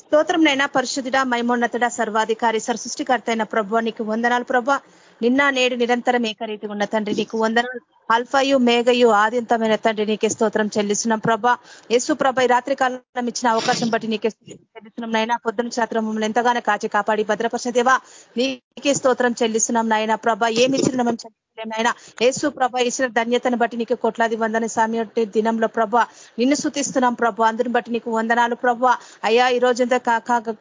స్తోత్రం నైనా పరిశుద్ధుడ మైమోన్నతుడ సర్వాధికారి సృష్టికర్త అయిన ప్రభు నీకు వందనాలు ప్రభ నిన్న నేడు నిరంతరం ఏకరీతి ఉన్న తండ్రి నీకు వందనాలు. అల్ఫయు మేఘయు ఆదింతమైన తండ్రి నీకే స్తోత్రం చెల్లిస్తున్నాం ప్రభా యేసు ప్రభ రాత్రి కాలం ఇచ్చిన అవకాశం బట్టి నీకే చెల్లిస్తున్నాం నైనా పొద్దున శాతం మమ్మల్ని ఎంతగానో కాచి కాపాడి భద్రపరచదేవా నీకే స్తోత్రం చెల్లిస్తున్నాం నాయన ప్రభ ఏమి ఇచ్చినామని నాయన యేసు ప్రభ ఇచ్చిన ధన్యతను బట్టి నీకు కోట్లాది వందన స్వామి దినంలో ప్రభ నిన్ను సుతిస్తున్నాం ప్రభ అందుని బట్టి నీకు వందనాలు ప్రభ. అయ్యా ఈ రోజంతా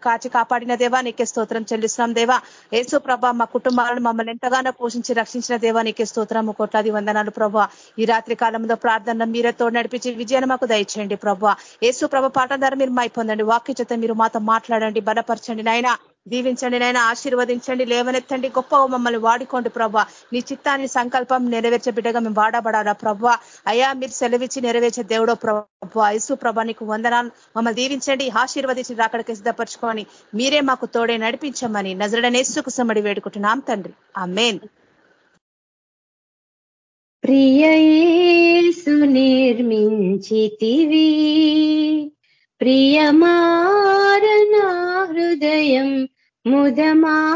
కాచి కాపాడిన దేవా నీకే స్తోత్రం చెల్లిస్తున్నాం దేవా. యేసు ప్రభ మా కుటుంబాలను మమ్మల్ని ఎంతగానో పోషించి రక్షించిన దేవా నీకే స్తోత్రము కోట్లాది వందనాలు ప్రభు. ఈ రాత్రి కాలంలో ప్రార్థన మీరే తోడు నడిపించి విజయాన్ని మాకు దయచేయండి ప్రభా. యేసు ప్రభ పాఠం ద్వారా మీరు మైపొందండి వాక్య చేత మీరు మాతో మాట్లాడండి బలపరచండి నాయన. దీవించండి నాయన ఆశీర్వదించండి లేవనెత్తండి. గొప్ప మమ్మల్ని వాడుకోండి ప్రభా. నీ చిత్తాన్ని సంకల్పం నెరవేర్చే బిడ్డగా మేము వాడబడాలా ప్రభా. అయా మీరు సెలవిచ్చి నెరవేర్చే దేవుడో ప్రభా. యేసు ప్రభా నీకు వందనాలు. మమ్మల్ని దీవించండి ఆశీర్వదించి రాకడికి సిద్ధపరచుకొని మీరే మాకు తోడే నడిపించమని నజరడనేసుకు సమడి వేడుకుంటున్నాం తండ్రి. ఆ మెయిన్ ప్రియయేసు నిర్మించితివి. ప్రియమారనా హృదయం ముదమారవసింతునా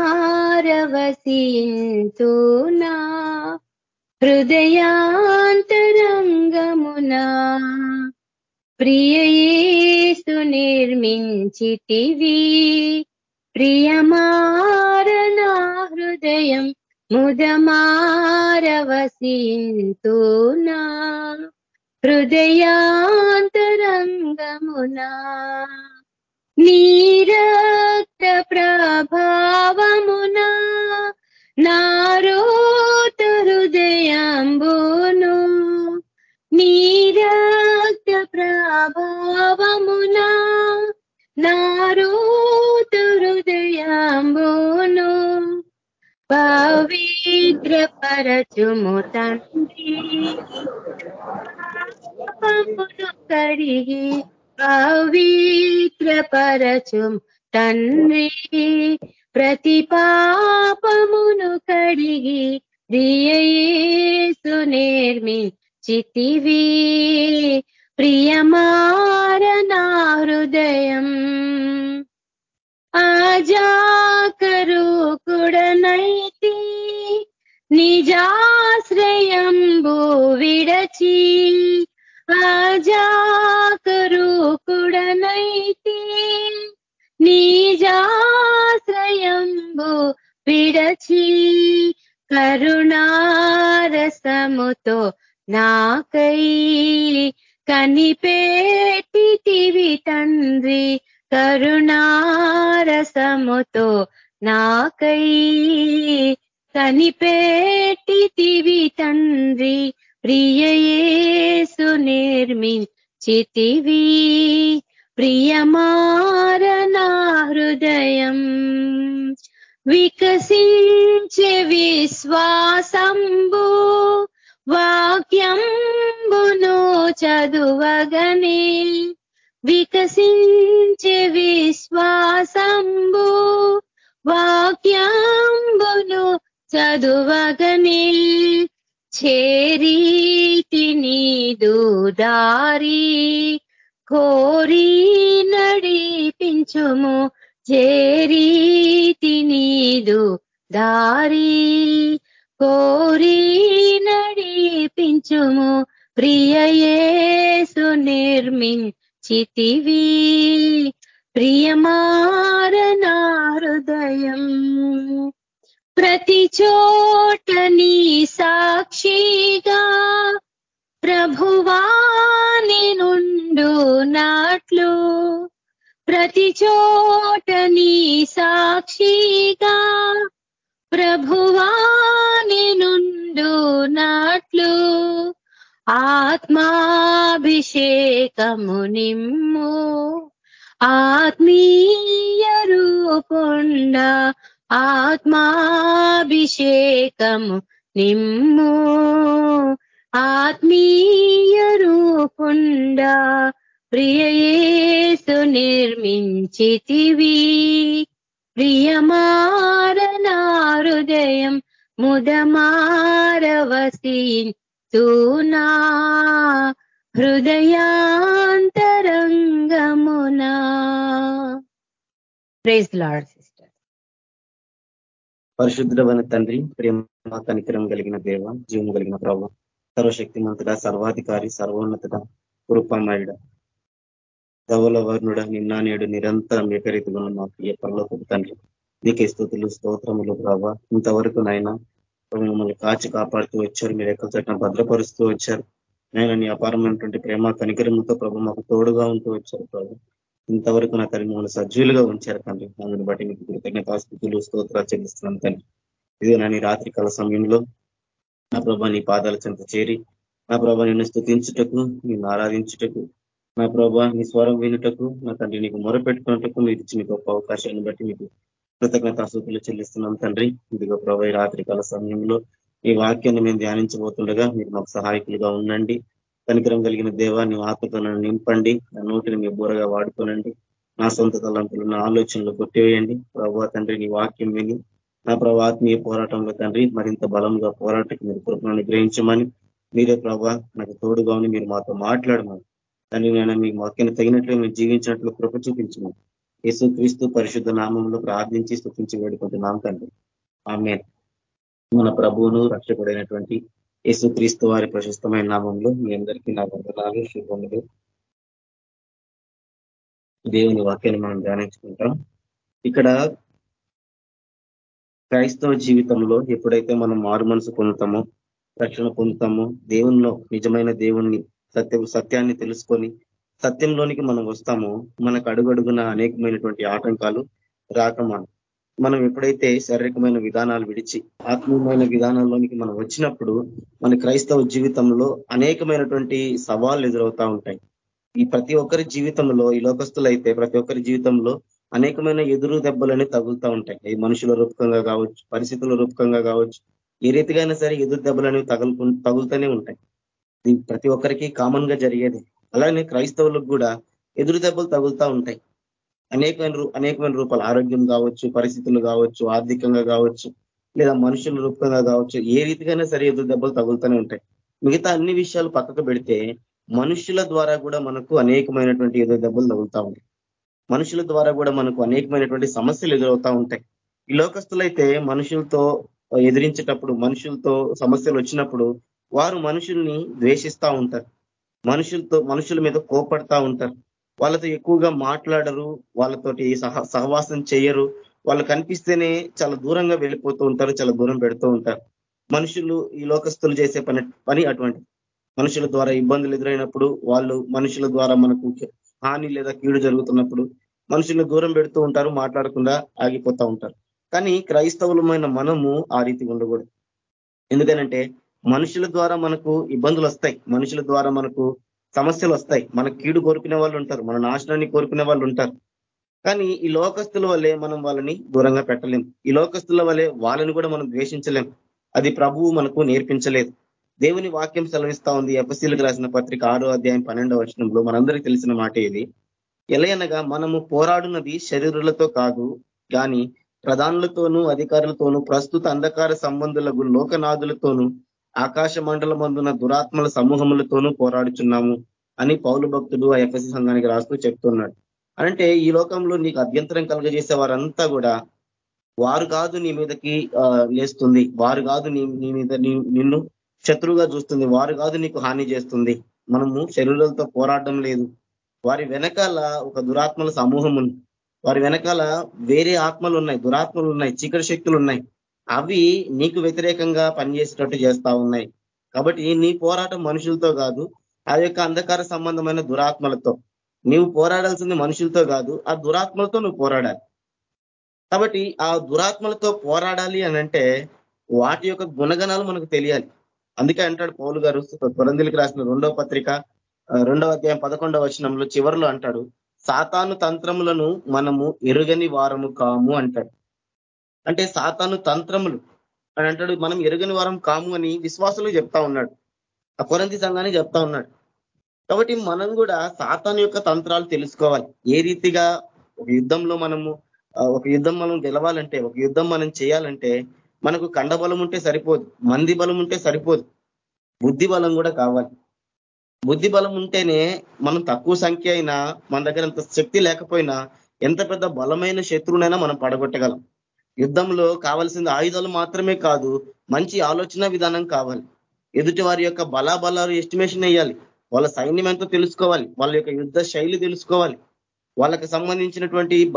హృదయాంతరంగమునా. ప్రియయేసు నిర్మించితివి. ప్రియమారనా హృదయం ముదమారవసింతునా హృదయాంతరంగమునా. నీరక్త ప్రభావమునా నారోత హృదయంబును నీరక్త ప్రభావమున నారోత హృదయంబును పవిత్ర పరచుము తండ్రి కరిగి పవిత్ర పరచుము తండ్రి ప్రతి పాపమును కడిగి దియేసు నేర్మి చితివి ప్రియమార నా హృదయం ఆజాకరు కుడనైతి నిజాశ్రయంబు విడచి ఆజాకరు కుడనైతి నీజాశ్రయంబు విడచి కరుణారసముతో నాకై కనిపేటివి తండ్రి కరుణారసముతో నాకై కనిపేటివి తండ్రి ప్రియయేసు నిర్మించితివి. ప్రియమారనా హృదయం వికసించే విశ్వాసంబు వాక్యంబును చదువగనే వికసించే విశ్వాసంబు వాక్యంబును చదువగనే చేరీతి నీదు దారి కోరి నడిపించుము చేరీతి నీదు దారి కోరి నడిపించుము ప్రియయేసు నిర్మించితివి. ప్రియమారనా హృదయం ప్రతి చోట నీ సాక్షిగా ప్రభువా నేనుండు నాట్లు ప్రతి చోట నీ సాక్షిగా ప్రభువాని నుండు నాట్లు. ఆత్మాభిషేకము నిమ్ము. ఆత్మీయ రూపుండ ఆత్మాభిషేకము నిమ్ము. ఆత్మీయ రూపుండ ప్రియయేసు నిర్మించితివి. ప్రియమారనా హృదయం ముదమారవసి తూనా హృదయాంతరంగమునా. Praise lord sister. పరిశుద్ధమైన తండ్రి ప్రేమ కనికరం కలిగిన దేవ జీవం కలిగిన ప్రభావ సర్వశక్తిమంతుడ సర్వాధికారి సర్వోన్నతుడ కృపమయుడ. ధవల వర్ణుడ నిన్న నేడు నిరంతరం ఏకరీతిగా ఉన్న మా ప్రియ తండ్రి. నీకే స్థుతులు స్తోత్రములు ప్రభావ ఇంతవరకు నాయన మిమ్మల్ని కాచి కాపాడుతూ వచ్చారు. మీరు ఎక్కడ చట్టం భద్రపరుస్తూ వచ్చారు. నేను నీ అపారమైనటువంటి ప్రేమ కనికరముతో ప్రభు మాకు తోడుగా ఉంటూ వచ్చారు ప్రభు. ఇంతవరకు నా తల్లి మమ్మల్ని సజ్జులుగా ఉంచారు తండ్రి. అందుని బట్టి మీకు కృతజ్ఞతాస్థితులు స్తోత్రాలు చెల్లిస్తున్నాను తండ్రి. ఇదే నా నీ రాత్రి కాల సమయంలో నా ప్రభా నీ పాదాల చెంత చేరి నా ప్రభా నిన్ను స్థుతించుటకు నిన్ను ఆరాధించుటకు నా ప్రభా నీ స్వరం వినుటకు నా తండ్రి నీకు మొరపెట్టుకున్నటకు మీరు ఇచ్చిన గొప్ప అవకాశాన్ని బట్టి మీకు కృతజ్ఞతాస్థుతులు చెల్లిస్తున్నాం తండ్రి. ఇదిగో ప్రభా రాత్రికాల సమయంలో ఈ వాక్యాన్ని మేము ధ్యానించబోతుండగా మీరు మాకు సహాయకులుగా ఉండండి. కనికరం కలిగిన దేవా నీ ఆత్మతో నన్ను నింపండి. నా నోటిని మీ బూరగా వాడుకోనండి. నా సొంత తలంపులు నా ఆలోచనలు కొట్టివేయండి. ప్రభావ తండ్రి నీ వాక్యం విని నా ప్రభా ఆత్మీయ పోరాటంలో తండ్రి మరింత బలంగా పోరాటకి మీరు కృపను గ్రహించమని మీరే ప్రభా నాకు తోడుగా ఉండి మీరు మాతో మాట్లాడమని తండ్రి నేను మీ వాక్యం తగినట్లు మీరు జీవించినట్లు కృప చూపించమని యేసు క్రీస్తు పరిశుద్ధ నామంలో ప్రార్థించి స్థుతించి వేడుకుంటున్నాం తండ్రి. ఆమె మన ప్రభువును రక్షకుడైనటువంటి యేసుక్రీస్తు వారి ప్రశస్తమైన నామంలో మీ అందరికీ నా వందనాలు శుభములు. దేవుని వాక్యాన్ని మనం ధ్యానించుకుంటాం. ఇక్కడ క్రైస్తవ జీవితంలో ఎప్పుడైతే మనం మారు మనసు పొందుతామో రక్షణ పొందుతామో దేవుణ్ణి నిజమైన దేవుణ్ణి సత్య సత్యాన్ని తెలుసుకొని సత్యంలోనికి మనం వస్తామో మనకు అడుగడుగున అనేకమైనటువంటి ఆటంకాలు రాకమాను మనం ఎప్పుడైతే శారీరకమైన విధానాలు విడిచి ఆత్మీయమైన విధానాల్లోనికి మనం వచ్చినప్పుడు మన క్రైస్తవ జీవితంలో అనేకమైనటువంటి సవాళ్ళు ఎదురవుతా ఉంటాయి. ఈ ప్రతి ఒక్కరి జీవితంలో ఈ లోకస్తులైతే ప్రతి ఒక్కరి జీవితంలో అనేకమైన ఎదురు దెబ్బలని తగులుతూ ఉంటాయి. అవి మనుషుల రూపకంగా కావచ్చు పరిస్థితుల రూపకంగా కావచ్చు ఏ రీతిగా సరే ఎదురు దెబ్బలు అనేవి తగులు తగులుతూనే ఉంటాయి. ప్రతి ఒక్కరికి కామన్గా జరిగేది. అలానే క్రైస్తవులకు కూడా ఎదురు దెబ్బలు తగులుతూ ఉంటాయి. అనేకమైన అనేకమైన రూపాలు ఆరోగ్యం కావచ్చు పరిస్థితులు కావచ్చు ఆర్థికంగా కావచ్చు లేదా మనుషుల రూపంగా కావచ్చు ఏ రీతికైనా సరే ఎదురు దెబ్బలు తగులుతూనే ఉంటాయి. మిగతా అన్ని విషయాలు పక్కకు పెడితే మనుషుల ద్వారా కూడా మనకు అనేకమైనటువంటి ఎదురు దెబ్బలు తగులుతూ ఉంటాయి. మనుషుల ద్వారా కూడా మనకు అనేకమైనటువంటి సమస్యలు ఎదురవుతూ ఉంటాయి. ఈ లోకస్తులైతే మనుషులతో ఎదిరించేటప్పుడు మనుషులతో సమస్యలు వచ్చినప్పుడు వారు మనుషుల్ని ద్వేషిస్తూ ఉంటారు. మనుషులతో మనుషుల మీద కోపడతా ఉంటారు. వాళ్ళతో ఎక్కువగా మాట్లాడరు వాళ్ళతోటి సహ సహవాసం చేయరు. వాళ్ళు కనిపిస్తేనే చాలా దూరంగా వెళ్ళిపోతూ ఉంటారు చాలా దూరం పెడుతూ ఉంటారు. మనుషులు ఈ లోకస్తులు చేసే పని పని అటువంటి మనుషుల ద్వారా ఇబ్బందులు ఎదురైనప్పుడు వాళ్ళు మనుషుల ద్వారా మనకు హాని లేదా కీడు జరుగుతున్నప్పుడు మనుషులను దూరం పెడుతూ ఉంటారు మాట్లాడకుండా ఆగిపోతూ ఉంటారు. కానీ క్రైస్తవులమైన మనము ఆ రీతి ఉండకూడదు. ఎందుకనంటే మనుషుల ద్వారా మనకు ఇబ్బందులు వస్తాయి. మనుషుల ద్వారా మనకు సమస్యలు వస్తాయి. మన కీడు కోరుకునే వాళ్ళు ఉంటారు. మన నాశనాన్ని కోరుకునే వాళ్ళు ఉంటారు. కానీ ఈ లోకస్తుల వల్లే మనం వాళ్ళని దూరంగా పెట్టలేం. ఈ లోకస్తుల వల్లే వాళ్ళని కూడా మనం ద్వేషించలేం. అది ప్రభువు మనకు నేర్పించలేదు. దేవుని వాక్యం సెలవిస్తా ఉంది. ఎఫసీలకు రాసిన పత్రిక ఆరో అధ్యాయం పన్నెండవ వచనంలో మనందరికీ తెలిసిన మాట ఇది. ఎలయనగా మనము పోరాడున్నది శరీరులతో కాదు కానీ ప్రధానులతోనూ అధికారులతోనూ ప్రస్తుత అంధకార సంబంధులకు లోకనాథులతోనూ ఆకాశ మండలమందున దురాత్మల సమూహములతోనూ పోరాడుచున్నాము అని పౌలు భక్తుడు ఆ ఎఫ్ఎస్సి సంఘానికి రాస్తూ చెప్తున్నాడు. అంటే ఈ లోకంలో నీకు అభ్యంతరం కలుగజేసే వారంతా కూడా వారు కాదు నీ మీదకి లేస్తుంది. వారు కాదు నీ నీ మీద నిన్ను శత్రువుగా చూస్తుంది. వారు కాదు నీకు హాని చేస్తుంది. మనము శరీరాలతో పోరాడడం లేదు. వారి వెనకాల ఒక దురాత్మల సమూహం ఉంది వారి వెనకాల వేరే ఆత్మలు ఉన్నాయి దురాత్మలు ఉన్నాయి చీకటి శక్తులు ఉన్నాయి అవి నీకు వ్యతిరేకంగా పనిచేసేటట్టు చేస్తా ఉన్నాయి. కాబట్టి నీ పోరాటం మనుషులతో కాదు ఆ యొక్క అంధకార సంబంధమైన దురాత్మలతో. నీవు పోరాడాల్సింది మనుషులతో కాదు ఆ దురాత్మలతో నువ్వు పోరాడాలి. కాబట్టి ఆ దురాత్మలతో పోరాడాలి అనంటే వాటి యొక్క గుణగణాలు మనకు తెలియాలి. అందుకే అంటాడు పౌలు గారు కొరందిలికి రాసిన రెండవ పత్రిక రెండవ అధ్యాయం పదకొండవ వచనంలో చివరిలో అంటాడు సాతాను తంత్రములను మనము ఎరుగని వారము కాము అంటాడు. అంటే సాతాను తంత్రములు. అని అంటాడు మనం ఎరుగని వారం కాము అని విశ్వాసులు చెప్తా ఉన్నాడు. ఆ కొరంతి సంఘాన్ని చెప్తా ఉన్నాడు. కాబట్టి మనం కూడా సాతాను యొక్క తంత్రాలు తెలుసుకోవాలి. ఏ రీతిగా ఒక యుద్ధంలో మనము ఒక యుద్ధం మనం గెలవాలంటే ఒక యుద్ధం మనం చేయాలంటే మనకు కండబలం ఉంటే సరిపోదు మంది బలం ఉంటే సరిపోదు. బుద్ధి బలం కూడా కావాలి. బుద్ధి బలం ఉంటేనే మనం తక్కువ సంఖ్య అయినా మన దగ్గర అంత శక్తి లేకపోయినా ఎంత పెద్ద బలమైన శత్రువునైనా మనం పడగొట్టగలం. యుద్ధంలో కావాల్సిన ఆయుధాలు మాత్రమే కాదు మంచి ఆలోచన విధానం కావాలి. ఎదుటి వారి యొక్క బలాబలాలు ఎస్టిమేషన్ వేయాలి. వాళ్ళ సైన్యం ఎంతో తెలుసుకోవాలి. వాళ్ళ యొక్క యుద్ధ శైలి తెలుసుకోవాలి. వాళ్ళకి సంబంధించినటువంటి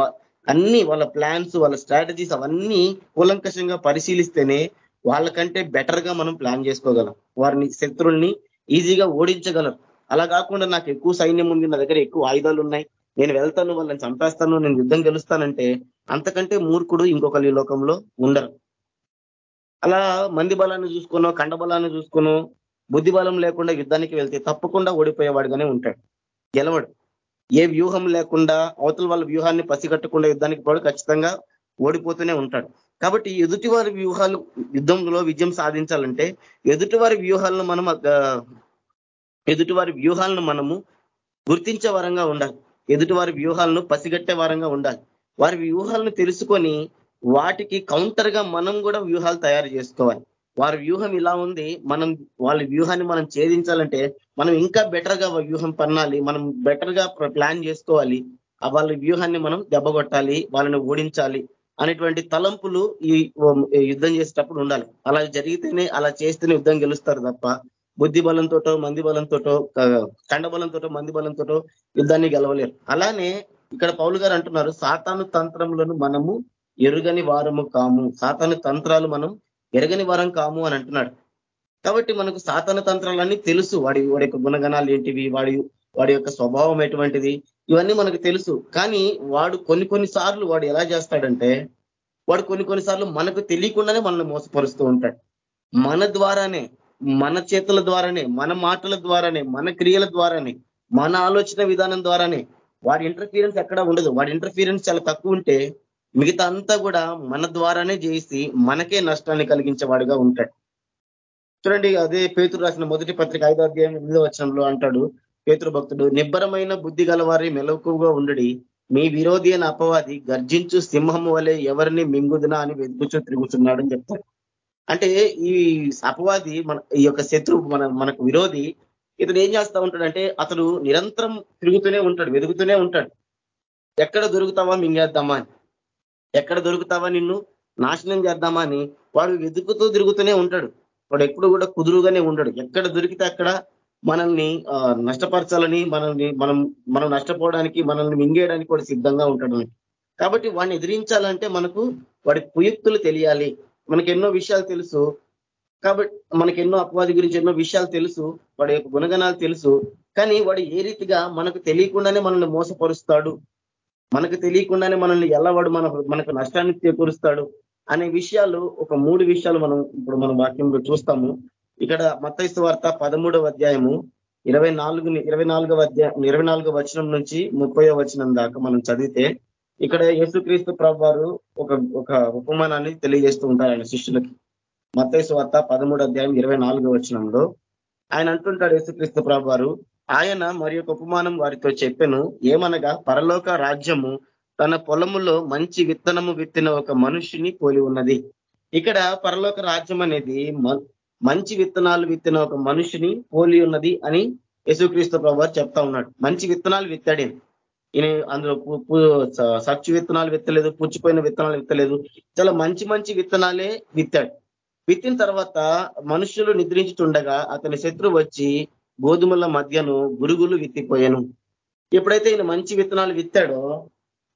అన్ని వాళ్ళ ప్లాన్స్ వాళ్ళ స్ట్రాటజీస్ అవన్నీ కూలంకషంగా పరిశీలిస్తేనే వాళ్ళకంటే బెటర్గా మనం ప్లాన్ చేసుకోగలం. వారిని శత్రుల్ని ఈజీగా ఓడించగలం. అలా కాకుండా నాకు ఎక్కువ సైన్యం ఉంది నా దగ్గర ఎక్కువ ఆయుధాలు ఉన్నాయి. నేను వెళ్తాను వాళ్ళని చంపేస్తాను నేను యుద్ధం గెలుస్తానంటే అంతకంటే మూర్ఖుడు ఇంకొకరు ఈ లోకంలో ఉండరు. అలా మంది బలాన్ని చూసుకునో కండ బలాన్ని చూసుకునో బుద్ధి బలం లేకుండా యుద్ధానికి వెళ్తే తప్పకుండా ఓడిపోయేవాడుగానే ఉంటాడు. గెలవడు. ఏ వ్యూహం లేకుండా అవతల వాళ్ళ వ్యూహాన్ని పసిగట్టకుండా యుద్ధానికి పోడు ఖచ్చితంగా ఓడిపోతూనే ఉంటాడు. కాబట్టి ఎదుటి వారి వ్యూహాలు యుద్ధంలో విజయం సాధించాలంటే ఎదుటి వారి వ్యూహాలను మనం ఎదుటి వారి వ్యూహాలను మనము గుర్తించే వరంగా ఉండాలి. ఎదుటి వారి వ్యూహాలను పసిగట్టే వారంగా ఉండాలి. వారి వ్యూహాలను తెలుసుకొని వాటికి కౌంటర్గా మనం కూడా వ్యూహాలు తయారు చేసుకోవాలి. వారి వ్యూహం ఇలా ఉంది మనం వాళ్ళ వ్యూహాన్ని మనం ఛేదించాలంటే మనం ఇంకా బెటర్గా వ్యూహం పన్నాలి మనం బెటర్గా ప్లాన్ చేసుకోవాలి వాళ్ళ వ్యూహాన్ని మనం దెబ్బగొట్టాలి వాళ్ళని ఓడించాలి అనేటువంటి తలంపులు ఈ యుద్ధం చేసేటప్పుడు ఉండాలి. అలా జరిగితేనే అలా చేస్తేనే యుద్ధం గెలుస్తారు తప్ప బుద్ధి బలంతోటో మంది బలంతోటో కండ బలంతోటో మంది బలంతోటో యుద్ధాన్ని గెలవలేరు. అలానే ఇక్కడ పౌలు గారు అంటున్నారు సాతాను తంత్రములను మనము ఎరుగని వారము కాము. సాతాను తంత్రాలు మనం ఎరగని వారం కాము అని అంటున్నాడు. కాబట్టి మనకు సాతాను తంత్రాలన్నీ తెలుసు. వాడి వాడి యొక్క గుణగణాలు ఏంటివి వాడి వాడి యొక్క స్వభావం ఎటువంటిది ఇవన్నీ మనకు తెలుసు. కానీ వాడు కొన్ని కొన్ని సార్లు వాడు ఎలా చేస్తాడంటే వాడు కొన్ని కొన్ని సార్లు మనకు తెలియకుండానే మనల్ని మోసపరుస్తూ ఉంటాడు. మన ద్వారానే మన చేతుల ద్వారానే మన మాటల ద్వారానే మన క్రియల ద్వారానే మన ఆలోచన విధానం ద్వారానే వాడి ఇంటర్ఫీరెన్స్ ఎక్కడ ఉండదు. వాడి ఇంటర్ఫీరెన్స్ చాలా తక్కువ ఉంటే మిగతా అంతా కూడా మన ద్వారానే చేసి మనకే నష్టాన్ని కలిగించేవాడుగా ఉంటాడు. చూడండి అదే పేతురు రాసిన మొదటి పత్రిక ఐదో అధ్యాయం ఎనిమిదో వచనంలో అంటాడు పేతురు భక్తుడు నిబ్బరమైన బుద్ధి గలవారి మెలకుగా ఉండడి. మీ విరోధి అయిన అపవాది గర్జించు సింహం వలె ఎవరిని మింగుదునా అని వెతుకుచూ తిరుగుతున్నాడు అని చెప్తాడు అంటే ఈ అపవాది మన ఈ యొక్క శత్రువు మన మనకు విరోధి ఇతను ఏం చేస్తా ఉంటాడంటే అతడు నిరంతరం తిరుగుతూనే ఉంటాడు వెతుకుతూనే ఉంటాడు. ఎక్కడ దొరుకుతావా మింగేద్దామా అని. ఎక్కడ దొరుకుతావా నిన్ను? నాశనం చేద్దామా అని. వాడు వెతుకుతూ తిరుగుతూనే ఉంటాడు. వాడు ఎప్పుడు కూడా కుదురుగానే ఉండడు. ఎక్కడ దొరికితే అక్కడ మనల్ని నష్టపరచాలని మనల్ని మనం మనం నష్టపోవడానికి మనల్ని మింగేయడానికి వాడు సిద్ధంగా ఉంటాడు కాబట్టి వాడిని ఎదిరించాలంటే మనకు వాడి కుయుక్తులు తెలియాలి. మనకి ఎన్నో విషయాలు తెలుసు. కాబట్టి మనకి ఎన్నో అపవాది గురించి ఎన్నో విషయాలు తెలుసు వాడి యొక్క గుణగణాలు తెలుసు కానీ వాడు ఏ రీతిగా మనకు తెలియకుండానే మనల్ని మోసపరుస్తాడు? మనకు తెలియకుండానే మనల్ని ఎలా వాడు మన మనకు నష్టాన్ని చేకూరుస్తాడు? అనే విషయాలు ఒక మూడు విషయాలు మనం ఇప్పుడు మనం వాక్యంలో చూస్తాము. ఇక్కడ మత్తైస్తు వార్త పదమూడవ అధ్యాయము ఇరవై నాలుగు ఇరవై నాలుగవ అధ్యాయం ఇరవై నాలుగవ వచనం నుంచి ముప్పయో వచనం దాకా మనం చదివితే ఇక్కడ యేసుక్రీస్తు ప్రభు వారు ఒక ఒక ఉపమానాన్ని తెలియజేస్తూ ఉంటారు ఆయన శిష్యులకి. మత్తైసు వార్త పదమూడు అధ్యాయం ఇరవై నాలుగో వచనంలో. ఆయన అంటుంటాడు యేసుక్రీస్తు ప్రభు వారు ఆయన మరి ఉపమానం వారితో చెప్పెను ఏమనగా పరలోక రాజ్యము తన పొలములో మంచి విత్తనము విత్తిన ఒక మనుషుని పోలి ఉన్నది. ఇక్కడ పరలోక రాజ్యం అనేది మంచి విత్తనాలు విత్తిన ఒక మనుషుని పోలి ఉన్నది అని యేసుక్రీస్తు ప్రభు చెప్తా ఉన్నాడు. మంచి విత్తనాలు విత్తాడు. ఈయన అందులో సచ్చు విత్తనాలు విత్తలేదు పుచ్చిపోయిన విత్తనాలు విత్తలేదు. చాలా మంచి మంచి విత్తనాలే విత్తాడు. విత్తిన తర్వాత మనుషులు నిద్రించుతుండగా అతని శత్రు వచ్చి గోధుమల మధ్యను గురుగులు విత్తిపోయాను. ఎప్పుడైతే ఈయన మంచి విత్తనాలు విత్తాడో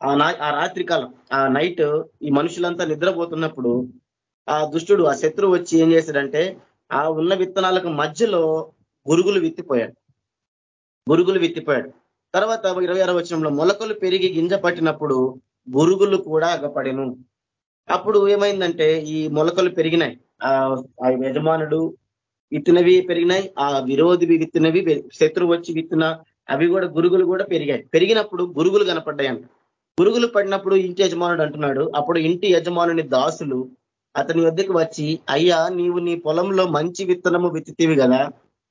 ఆ రాత్రి కాలం ఆ నైట్ ఈ మనుషులంతా నిద్రపోతున్నప్పుడు ఆ దుష్టుడు ఆ శత్రువు వచ్చి ఏం చేశాడంటే ఆ ఉన్న విత్తనాలకు మధ్యలో గురుగులు విత్తిపోయాడు. గురుగులు విత్తిపోయాడు. తర్వాత ఇరవై ఆరో వచనంలో మొలకలు పెరిగి గింజ పట్టినప్పుడు గురుగులు కూడా అగపడెను. అప్పుడు ఏమైందంటే ఈ మొలకలు పెరిగినాయి. ఆ యజమానుడు విత్తినవి పెరిగినాయి ఆ విరోధి విత్తినవి శత్రువు వచ్చి విత్తిన అవి కూడా గురుగులు కూడా పెరిగాయి. పెరిగినప్పుడు గురుగులు కనపడ్డాయంట. గురుగులు పడినప్పుడు ఇంటి యజమానుడు అంటున్నాడు అప్పుడు ఇంటి యజమానుని దాసులు అతని వద్దకు వచ్చి అయ్యా నీవు నీ పొలంలో మంచి విత్తనము విత్తితివి కదా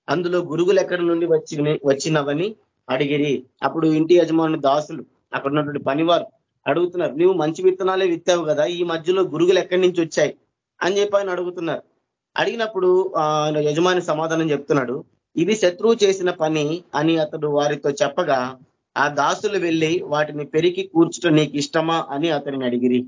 అందులో గురుగులు ఎక్కడి నుండి వచ్చి వచ్చినవని అడిగిరి. అప్పుడు ఇంటి యజమానుడి దాసులు అక్కడ ఉన్నటువంటి పనివారు అడుగుతున్నారు నువ్వు మంచి విత్తనాలే విత్తావు కదా ఈ మధ్యలో గురుగులు ఎక్కడి నుంచి వచ్చాయి? అని చెప్పి ఆయన అడుగుతున్నారు. అడిగినప్పుడు యజమాని సమాధానం చెప్తున్నాడు. ఇది శత్రువు చేసిన పని అని అతడు వారితో చెప్పగా ఆ దాసులు వెళ్ళి వాటిని పెరిగి కూర్చుట నీకు ఇష్టమా అని అతనిని అడిగిరి.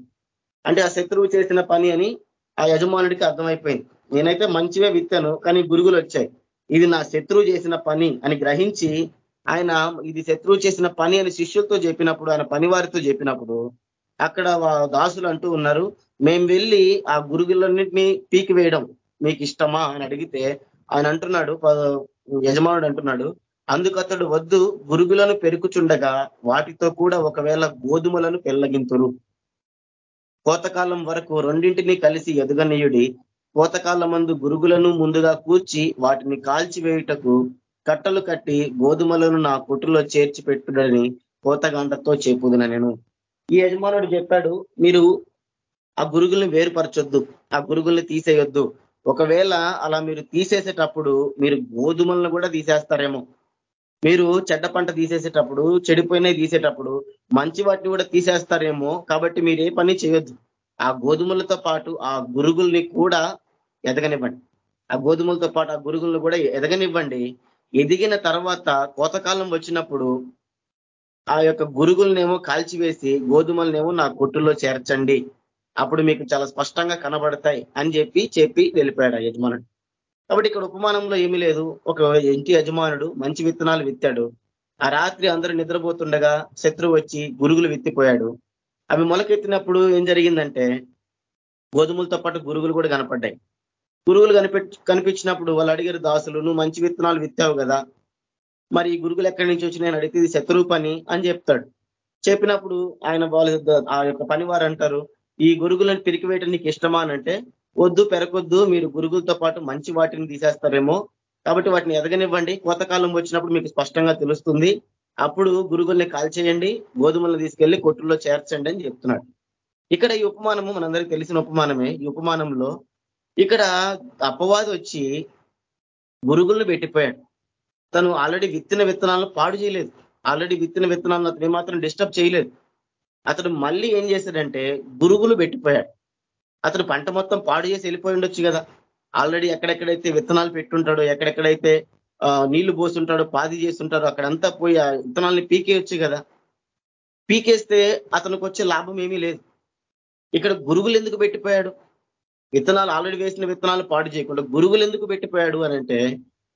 అంటే ఆ శత్రువు చేసిన పని అని ఆ యజమానుడికి అర్థమైపోయింది. నేనైతే మంచివే విత్తాను కానీ గురుగులు వచ్చాయి. ఇది నా శత్రువు చేసిన పని అని గ్రహించి ఆయన ఇది శత్రువు చేసిన పని అని శిష్యులతో చెప్పినప్పుడు ఆయన పని వారితో చెప్పినప్పుడు అక్కడ దాసులు అంటూ ఉన్నారు. మేము వెళ్ళి ఆ గురుగులన్నింటినీ పీకి వేయడం మీకు ఇష్టమా అని అడిగితే ఆయన అంటున్నాడు యజమానుడు అంటున్నాడు అందుకు అతడు వద్దు గురుగులను పెరుకుచుండగా వాటితో కూడా ఒకవేళ గోధుమలను పెళ్ళగింతురు కోతకాలం వరకు రెండింటినీ కలిసి ఎదుగనీయుడి. కోతకాలం మందు గురుగులను ముందుగా కూర్చి వాటిని కాల్చివేయుటకు కట్టలు కట్టి గోధుమలను నా కుట్టులో చేర్చి పెట్టుడని కోతగాండతో చెప్పుదున నేను ఈ యజమానుడు చెప్పాడు మీరు ఆ గురుగుల్ని వేరుపరచొద్దు ఆ గురుగుల్ని తీసేయొద్దు. ఒకవేళ అలా మీరు తీసేసేటప్పుడు మీరు గోధుమలను కూడా తీసేస్తారేమో. మీరు చెడ్డ పంట తీసేసేటప్పుడు చెడిపోయినవి తీసేటప్పుడు మంచి వాటిని కూడా తీసేస్తారేమో. కాబట్టి మీరు ఏ పని చేయొద్దు. ఆ గోధుమలతో పాటు ఆ గురుగుల్ని కూడా ఎదగనివ్వండి. ఆ గోధుమలతో పాటు ఆ గురుగులను కూడా ఎదగనివ్వండి. ఎదిగిన తర్వాత కోతకాలం వచ్చినప్పుడు ఆ యొక్క గురుగులనేమో కాల్చివేసి గోధుమలనేమో నా కొట్టులో చేర్చండి. అప్పుడు మీకు చాలా స్పష్టంగా కనబడతాయి అని చెప్పి చెప్పి వెళ్ళిపోయాడు యజమానుడు. కాబట్టి ఇక్కడ ఉపమానంలో ఏమీ లేదు. ఒక ఇంటి యజమానుడు మంచి విత్తనాలు విత్తాడు. ఆ రాత్రి అందరూ నిద్రపోతుండగా శత్రువు వచ్చి గురుగులు విత్తిపోయాడు. అవి మొలకెత్తినప్పుడు ఏం జరిగిందంటే గోధుమలతో పాటు గురుగులు కూడా కనపడ్డాయి. గురుగులు కనిపి కనిపించినప్పుడు వాళ్ళు అడిగారు దాసులు నువ్వు మంచి విత్తనాలు విత్తావు కదా. మరి ఈ గురుగులు ఎక్కడి నుంచి వచ్చి నేను అడిగితే ఇది శత్రువు పని అని చెప్తాడు. చెప్పినప్పుడు ఆయన వాళ్ళ ఆ యొక్క పని వారు అంటారు ఈ గురుగులను పిరికివేయటం నీకు ఇష్టమా అంటే వద్దు పెరకొద్దు మీరు గురుగులతో పాటు మంచి వాటిని తీసేస్తారేమో కాబట్టి వాటిని ఎదగనివ్వండి. కోతకాలం వచ్చినప్పుడు మీకు స్పష్టంగా తెలుస్తుంది. అప్పుడు గురుగుల్ని కాల్చేయండి గోధుమలను తీసుకెళ్ళి కొట్టుల్లో చేర్చండి అని చెప్తున్నాడు. ఇక్కడ ఈ ఉపమానము మనందరికీ తెలిసిన ఉపమానమే. ఈ ఉపమానంలో ఇక్కడ అపవాది వచ్చి గురుగులను పెట్టిపోయాడు. తను ఆల్రెడీ విత్తిన విత్తనాలను పాడు చేయలేదు. ఆల్రెడీ విత్తిన విత్తనాలను అతను ఏమాత్రం డిస్టర్బ్ చేయలేదు. అతడు మళ్ళీ ఏం చేశాడంటే గురుగులు పెట్టిపోయాడు. అతను పంట మొత్తం పాడు చేసి వెళ్ళిపోయి ఉండొచ్చు కదా. ఆల్రెడీ ఎక్కడెక్కడైతే విత్తనాలు పెట్టుంటాడో ఎక్కడెక్కడైతే నీళ్ళు పోస్తుంటాడో పాది చేస్తుంటాడో అక్కడంతా పోయి ఆ విత్తనాలని పీకేయచ్చు కదా. పీకేస్తే అతనికి వచ్చే లాభం ఏమీ లేదు. ఇక్కడ గురుగులు ఎందుకు పెట్టిపోయాడు? విత్తనాలు ఆల్రెడీ వేసిన విత్తనాలు పాడు చేయకుండా గురుగులు ఎందుకు పెట్టిపోయాడు అని అంటే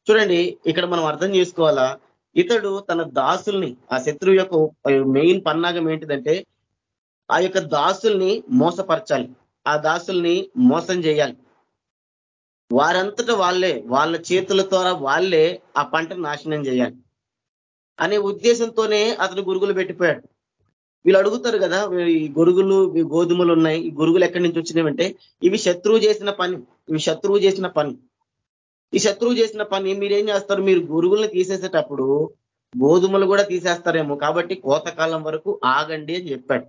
చూడండి ఇక్కడ మనం అర్థం చేసుకోవాలా? ఇతడు తన దాసుల్ని ఆ శత్రువు యొక్క మెయిన్ పన్నాగం ఏంటిదంటే ఆ యొక్క దాసుల్ని మోసపరచాలి. ఆ దాసుల్ని మోసం చేయాలి. వారంతట వాళ్ళే వాళ్ళ చేతుల ద్వారా వాళ్ళే ఆ పంటను నాశనం చేయాలి. అనే ఉద్దేశంతోనే అతను గురుగులు పెట్టిపోయాడు. వీళ్ళు అడుగుతారు కదా ఈ గొరుగులు గోధుమలు ఉన్నాయి ఈ గురుగులు ఎక్కడి నుంచి వచ్చినాయంటే ఇవి శత్రువు చేసిన పని ఇవి శత్రువు చేసిన పని. ఈ శత్రువు చేసిన పని మీరేం చేస్తారు? మీరు గురుగుల్ని తీసేసేటప్పుడు గోధుమలు కూడా తీసేస్తారేమో. కాబట్టి కోతకాలం వరకు ఆగండి అని చెప్పాడు.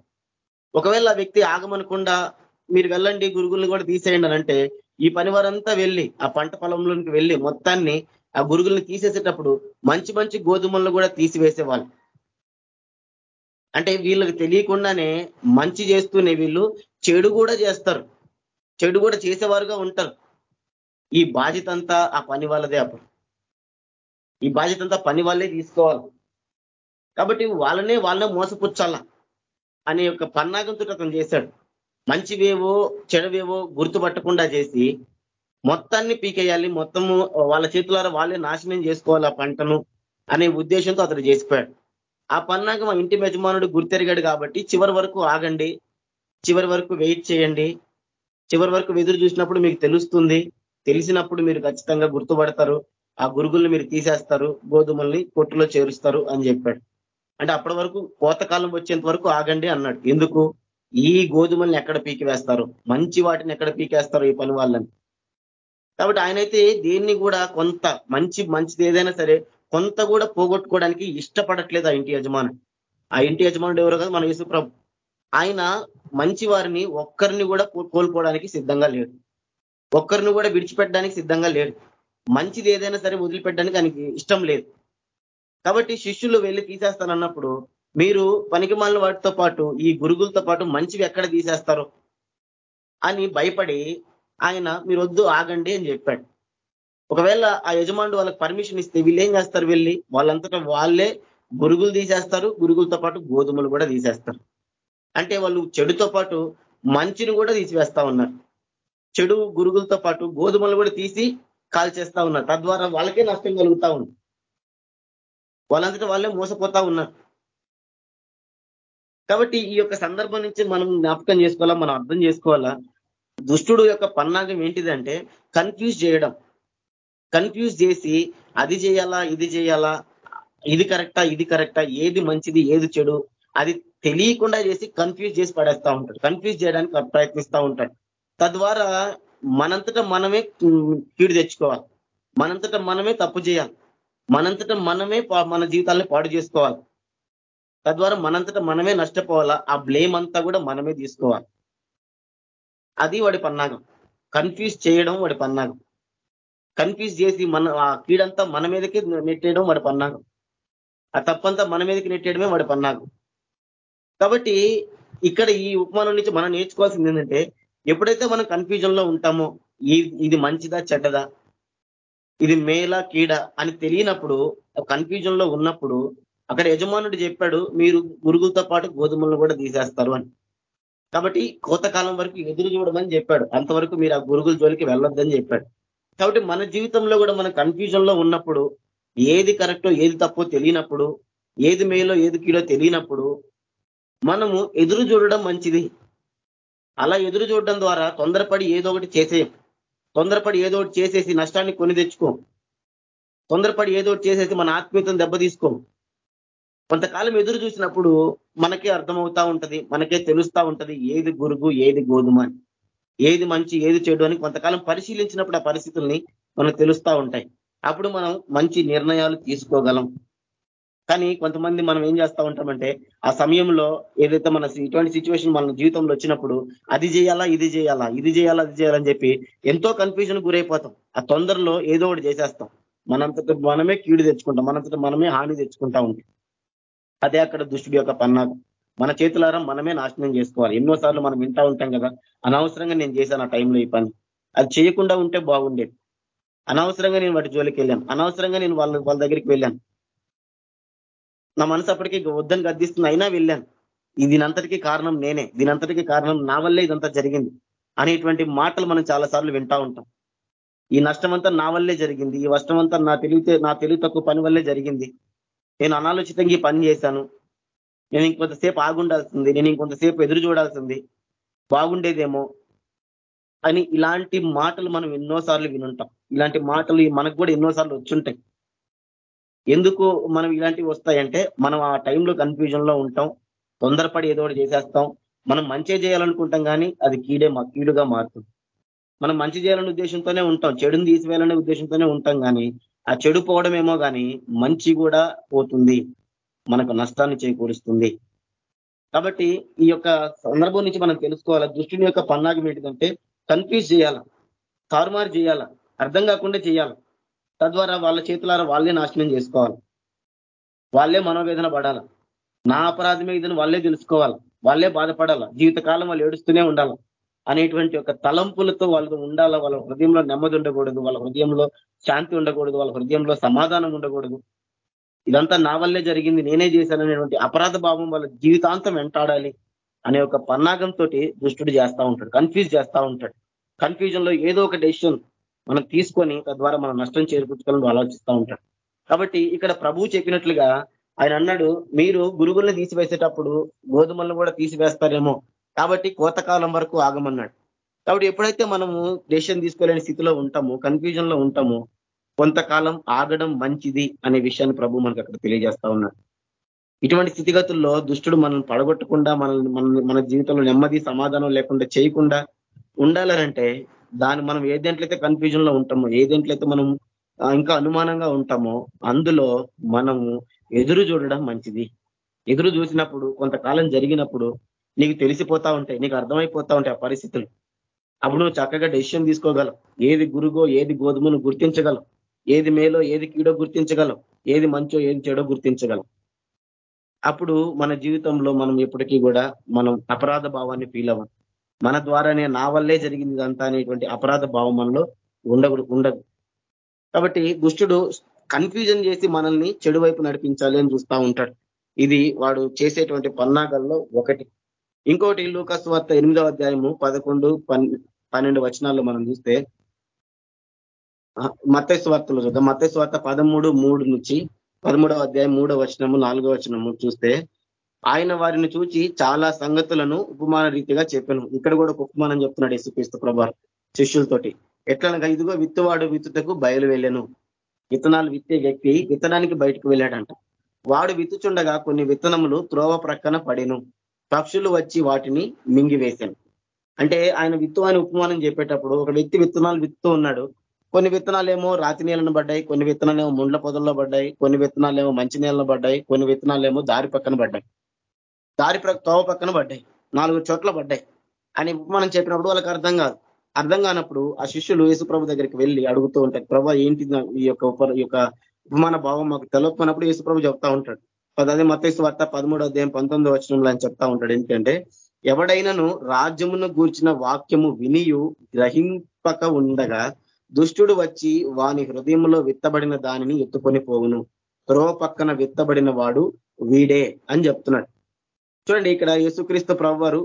ఒకవేళ ఆ వ్యక్తి ఆగమనకుండా మీరు వెళ్ళండి గురుగుల్ని కూడా తీసేయండి అంటే ఈ పని వారంతా వెళ్ళి ఆ పంట పొలంలోనికి వెళ్ళి మొత్తాన్ని ఆ గురుగుల్ని తీసేసేటప్పుడు మంచి మంచి గోధుమలను కూడా తీసివేసేవాళ్ళు. అంటే వీళ్ళకి తెలియకుండానే మంచి చేస్తూనే వీళ్ళు చెడు కూడా చేస్తారు. చెడు కూడా చేసేవారుగా ఉంటారు. ఈ బాధ్యత అంతా ఆ పని వాళ్ళదే అప్పుడు. ఈ బాధ్యత అంతా పని వాళ్ళే తీసుకోవాలి. కాబట్టి వాళ్ళనే వాళ్ళనే మోసపుచ్చాల అనే యొక్క పన్నాగంతో అతను చేశాడు. మంచివేవో చెడవేవో గుర్తుపట్టకుండా చేసి మొత్తాన్ని పీకేయాలి. మొత్తము వాళ్ళ చేతులారా వాళ్ళే నాశనం చేసుకోవాలి ఆ పంటను అనే ఉద్దేశంతో అతను చేసిపోయాడు. ఆ పన్నాగం ఆ ఇంటి యజమానుడు గుర్తెరిగాడు కాబట్టి చివరి వరకు ఆగండి. చివరి వరకు వెయిట్ చేయండి. చివరి వరకు ఎదురు చూసినప్పుడు మీకు తెలుస్తుంది. తెలిసినప్పుడు మీరు ఖచ్చితంగా గుర్తుపడతారు ఆ గురుగుల్ని మీరు తీసేస్తారు గోధుమల్ని కొట్టులో చేరుస్తారు అని చెప్పాడు. అంటే అప్పటి వరకు కోతకాలం వచ్చేంత వరకు ఆగండి అన్నాడు. ఎందుకు? ఈ గోధుమల్ని ఎక్కడ పీకి వేస్తారు మంచి వాటిని ఎక్కడ పీకేస్తారు ఈ పని వాళ్ళని? కాబట్టి ఆయనైతే దీన్ని కూడా కొంత మంచి మంచిది ఏదైనా సరే కొంత కూడా పోగొట్టుకోవడానికి ఇష్టపడట్లేదు ఆ ఇంటి యజమాని ఆ ఇంటి యజమానుడు ఎవరు కదా మన యేసుప్రభు. ఆయన మంచి వారిని ఒక్కరిని కూడా కోల్పోవడానికి సిద్ధంగా లేడు. ఒక్కరిని కూడా విడిచిపెట్టడానికి సిద్ధంగా లేడు. మంచిది ఏదైనా సరే వదిలిపెట్టడానికి ఆయనకి ఇష్టం లేదు. కాబట్టి శిష్యులు వెళ్ళి తీసేస్తానన్నప్పుడు మీరు పనికిమాలిన వాటితో పాటు ఈ గురుగులతో పాటు మంచివి ఎక్కడ తీసేస్తారు? అని భయపడి ఆయన మీరు వద్దు ఆగండి అని చెప్పాడు. ఒకవేళ ఆ యజమానుడు వాళ్ళకి పర్మిషన్ ఇస్తే వీళ్ళు ఏం చేస్తారు వెళ్ళి? వాళ్ళంతటా వాళ్ళే గురుగులు తీసేస్తారు గురుగులతో పాటు గోధుమలు కూడా తీసేస్తారు. అంటే వాళ్ళు చెడుతో పాటు మంచిని కూడా తీసివేస్తా ఉన్నారు. చెడు గురుగులతో పాటు గోధుమలు కూడా తీసి కాల్ చేస్తా ఉన్నారు. తద్వారా వాళ్ళకే నష్టం కలుగుతా ఉంది. వాళ్ళంతటా వాళ్ళే మోసపోతా ఉన్నారు. కాబట్టి ఈ యొక్క సందర్భం నుంచి మనం జ్ఞాపకం చేసుకోవాలా? మనం అర్థం చేసుకోవాలా? దుష్టుడు యొక్క పన్నాగం ఏంటిదంటే కన్ఫ్యూజ్ చేయడం. కన్ఫ్యూజ్ చేసి అది చేయాలా ఇది చేయాలా ఇది కరెక్టా ఇది కరెక్టా ఏది మంచిది ఏది చెడు అది తెలియకుండా చేసి కన్ఫ్యూజ్ చేసి పడేస్తా ఉంటాడు. కన్ఫ్యూజ్ చేయడానికి ప్రయత్నిస్తూ ఉంటాడు. తద్వారా మనంతట మనమే కీడు తెచ్చుకోవాలి. మనంతట మనమే తప్పు చేయాలి. మనంతట మనమే మన జీవితాలను పాడు చేసుకోవాలి. తద్వారా మనంతట మనమే నష్టపోవాలా? ఆ బ్లేమ్ అంతా కూడా మనమే తీసుకోవాలి. అది వాడి పన్నాగం. కన్ఫ్యూజ్ చేయడం వాడి పన్నాగం. కన్ఫ్యూజ్ చేసి మన ఆ కీడంతా మన మీదకి నెట్టేయడం వాడి పన్నాగం. ఆ తప్పంతా మన మీదకి నెట్టేయడమే వాడి పన్నాగం. కాబట్టి ఇక్కడ ఈ ఉపమానం నుంచి మనం నేర్చుకోవాల్సింది ఏంటంటే ఎప్పుడైతే మనం కన్ఫ్యూజన్లో ఉంటామో ఇది మంచిదా చెడ్డదా? ఇది మేలా కీడ అని తెలియనప్పుడు కన్ఫ్యూజన్లో ఉన్నప్పుడు అక్కడ యజమానుడు చెప్పాడు మీరు గురుగులతో పాటు గోధుమలను కూడా తీసేస్తారు అని. కాబట్టి కోతకాలం వరకు ఎదురు చూడమని చెప్పాడు. అంతవరకు మీరు ఆ గురుగుల జోలికి వెళ్ళొద్దని చెప్పాడు. కాబట్టి మన జీవితంలో కూడా మనం కన్ఫ్యూజన్లో ఉన్నప్పుడు ఏది కరెక్టో ఏది తప్పో తెలియనప్పుడు ఏది మేలో ఏది కీడో తెలియనప్పుడు మనము ఎదురు చూడడం మంచిది. అలా ఎదురు చూడడం ద్వారా తొందరపడి ఏదో ఒకటి చేసే తొందరపడి ఏదో ఒకటి చేసేసి నష్టాన్ని కొని తెచ్చుకోం. తొందరపడి ఏదో ఒకటి చేసేసి మన ఆత్మీయతను దెబ్బతీసుకోం. కొంతకాలం ఎదురు చూసినప్పుడు మనకే అర్థమవుతా ఉంటది మనకే తెలుస్తా ఉంటది ఏది గురుగు ఏది గోధుమ ఏది మంచి ఏది చెడు అని కొంతకాలం పరిశీలించినప్పుడు ఆ పరిస్థితుల్ని మనకు తెలుస్తా ఉంటాయి. అప్పుడు మనం మంచి నిర్ణయాలు తీసుకోగలం. కానీ కొంతమంది మనం ఏం చేస్తా ఉంటామంటే ఆ సమయంలో ఏదైతే మన ఇటువంటి సిచ్యువేషన్ మన జీవితంలో వచ్చినప్పుడు అది చేయాలా ఇది చేయాలా ఇది చేయాలా అది చేయాలని చెప్పి ఎంతో కన్ఫ్యూజన్ గురైపోతాం. ఆ తొందరలో ఏదో ఒకటి చేసేస్తాం. మనంతట మనమే కీడు తెచ్చుకుంటాం. మనంతట మనమే హాని తెచ్చుకుంటా ఉంటాం. అదే అక్కడ దుష్టుడి యొక్క పన్నాగం. మన చేతులారా మనమే నాశనం చేసుకోవాలి. ఎన్నోసార్లు మనం వింటా ఉంటాం కదా అనవసరంగా నేను చేశాను ఆ టైంలో ఈ పని. అది చేయకుండా ఉంటే బాగుండేది. అనవసరంగా నేను వాటి జోలికి వెళ్ళాను. అనవసరంగా నేను వాళ్ళ వాళ్ళ దగ్గరికి వెళ్ళాను. నా మనసు అప్పటికి వద్దని గద్దిస్తుంది. అయినా వెళ్ళాను. దీనంతటికీ కారణం నేనే. దీనంతటికీ కారణం నా వల్లే ఇదంతా జరిగింది అనేటువంటి మాటలు మనం చాలా సార్లు వింటా ఉంటాం. ఈ నష్టం అంతా నా వల్లే జరిగింది. ఈ నష్టం అంతా నా తెలివితే నా తెలివి తక్కువ పని వల్లే జరిగింది. నేను అనాలోచితంగా ఈ పని చేశాను. నేను ఇంకొంతసేపు ఆగుండాల్సింది. నేను ఇంకొంతసేపు ఎదురు చూడాల్సింది. బాగుండేదేమో అని ఇలాంటి మాటలు మనం ఎన్నోసార్లు వినుంటాం. ఇలాంటి మాటలు మనకు కూడా ఎన్నోసార్లు వచ్చుంటాయి. ఎందుకు మనం ఇలాంటివి వస్తాయంటే మనం ఆ టైంలో కన్ఫ్యూజన్లో ఉంటాం తొందరపడి ఏదో ఒకటి చేసేస్తాం. మనం మంచి చేయాలనుకుంటాం కానీ అది కీడే కీడుగా మారుతుంది. మనం మంచి చేయాలనే ఉద్దేశంతోనే ఉంటాం చెడుని తీసివేయాలనే ఉద్దేశంతోనే ఉంటాం కానీ ఆ చెడు పోవడమేమో కానీ మంచి కూడా పోతుంది మనకు నష్టాన్ని చేకూరుస్తుంది. కాబట్టి ఈ యొక్క సందర్భం నుంచి మనం తెలుసుకోవాలా దృష్టిని యొక్క పన్నాగం ఏంటిదంటే కన్ఫ్యూజ్ చేయాల తారుమారు చేయాల అర్థం కాకుండా చేయాలి. తద్వారా వాళ్ళ చేతులారా వాళ్ళే నాశనం చేసుకోవాలి. వాళ్ళే మనోవేదన పడాలి. నా అపరాధమే ఇదని వాళ్ళే తెలుసుకోవాలి. వాళ్ళే బాధపడాల. జీవితకాలం వాళ్ళు ఏడుస్తూనే ఉండాలి. అనేటువంటి ఒక తలంపులతో వాళ్ళు ఉండాల. వాళ్ళ హృదయంలో నెమ్మది ఉండకూడదు. వాళ్ళ హృదయంలో శాంతి ఉండకూడదు. వాళ్ళ హృదయంలో సమాధానం ఉండకూడదు. ఇదంతా నా వల్లే జరిగింది. నేనే చేశాననేటువంటి అపరాధ భావం వాళ్ళ జీవితాంతం వెంటాడాలి అనే ఒక పన్నాగంతో దుష్టుడు చేస్తా ఉంటాడు. కన్ఫ్యూజ్ చేస్తా ఉంటాడు. కన్ఫ్యూజన్లో ఏదో ఒక డెసిషన్ మనం తీసుకొని తద్వారా మనం నష్టం చేరుకుంటాలని ఆలోచిస్తూ ఉంటాడు కాబట్టి ఇక్కడ ప్రభువు చెప్పినట్లుగా ఆయన అన్నాడు మీరు గురుగుల్ని తీసివేసేటప్పుడు గోధుమలను కూడా తీసివేస్తారేమో. కాబట్టి కోతకాలం వరకు ఆగమన్నాడు. కాబట్టి ఎప్పుడైతే మనము డెసిషన్ తీసుకోలేని స్థితిలో ఉంటామో కన్ఫ్యూజన్లో ఉంటామో కొంతకాలం ఆగడం మంచిది అనే విషయాన్ని ప్రభు మనకు అక్కడ తెలియజేస్తా ఉన్నాడు. ఇటువంటి స్థితిగతుల్లో దుష్టుడు మనం పడగొట్టకుండా మన మన జీవితంలో నెమ్మది సమాధానం లేకుండా చేయకుండా ఉండాలనంటే దాన్ని మనం ఏ దేంట్లయితే కన్ఫ్యూజన్లో ఉంటామో ఏ దేంట్లయితే మనం ఇంకా అనుమానంగా ఉంటామో అందులో మనము ఎదురు చూడడం మంచిది. ఎదురు చూసినప్పుడు కొంతకాలం జరిగినప్పుడు నీకు తెలిసిపోతా ఉంటాయి నీకు అర్థమైపోతా ఉంటాయి ఆ పరిస్థితులు. అప్పుడు నువ్వు చక్కగా డెసిషన్ తీసుకోగలవు. ఏది గురుగో ఏది గోధుమను గుర్తించగలవు. ఏది మేలో ఏది కీడో గుర్తించగలం ఏది మంచో ఏది చెడో గుర్తించగలం అప్పుడు మన జీవితంలో మనం ఎప్పటికీ కూడా మనం అపరాధ భావాన్ని ఫీల్ అవ్వం మన ద్వారానే నా వల్లే జరిగింది ఇదంతా అనేటువంటి అపరాధ భావం మనలో ఉండదు ఉండదు. కాబట్టి దుష్టుడు కన్ఫ్యూజన్ చేసి మనల్ని చెడు వైపు నడిపించాలి అని చూస్తూ ఉంటాడు. ఇది వాడు చేసేటువంటి పన్నాగల్లో ఒకటి. ఇంకోటి లూకస్ వార్త ఎనిమిదవ అధ్యాయము పదకొండు పన్నెండు వచనాల్లో మనం చూస్తే మత్తైసు వార్తలు చూద్దాం. మత్తైసు వార్త పదమూడు మూడు నుంచి పదమూడవ అధ్యాయం మూడవ వచనము నాలుగో వచనము చూస్తే ఆయన వారిని చూచి చాలా సంగతులను ఉపమాన రీతిగా చెప్పాను. ఇక్కడ కూడా ఒక ఉపమానం చెప్తున్నాడు యేసుక్రీస్తు ప్రభావ శిష్యులతోటి. ఎట్లనగా ఇదిగో విత్తువాడు విత్తుటకు బయలు వెళ్ళాను విత్తనాలు విత్తే వ్యక్తి విత్తనానికి బయటకు వెళ్ళాడంట. వాడు విత్తుచుండగా కొన్ని విత్తనములు త్రోవ ప్రక్కన పడిను. పక్షులు వచ్చి వాటిని మింగివేశాను అంటే ఆయన విత్తు అని ఉపమానం చెప్పేటప్పుడు ఒక వ్యక్తి విత్తనాలు విత్తు ఉన్నాడు. కొన్ని విత్తనాలు ఏమో రాతి నీళ్ళను పడ్డాయి కొన్ని విత్తనాలు ఏమో ముండ్ల పొదల్లో పడ్డాయి కొన్ని విత్తనాలు ఏమో మంచి నీళ్ళను పడ్డాయి కొన్ని విత్తనాలు ఏమో దారి పక్కన పడ్డాయి. దారి తోవ పక్కన పడ్డాయి. నాలుగు చోట్ల పడ్డాయి. అని ఉపమానం చెప్పినప్పుడు వాళ్ళకి అర్థం కాదు. అర్థం కానప్పుడు ఆ శిష్యులు యేసుప్రభు దగ్గరికి వెళ్ళి అడుగుతూ ఉంటారు ప్రభా ఏంటి ఈ యొక్క ఈ యొక్క ఉపమాన భావం మాకు తెలియకపోయినప్పుడు యేసుప్రభు చెప్తా ఉంటాడు. అదే మతేసు వార్త పదమూడో అధ్యాయం పంతొమ్మిదో వచనంలో అని చెప్తా ఉంటాడు ఎందుకంటే ఎవడైనాను రాజ్యమును గూర్చిన వాక్యము వినియు గ్రహింపక ఉండగా దుష్టుడు వచ్చి వాని హృదయంలో విత్తబడిన దానిని ఎత్తుకొని పోవును. త్రోవ పక్కన విత్తబడిన వాడు వీడే అని చెప్తున్నాడు. చూడండి ఇక్కడ యేసుక్రీస్తు ప్రవ్వారు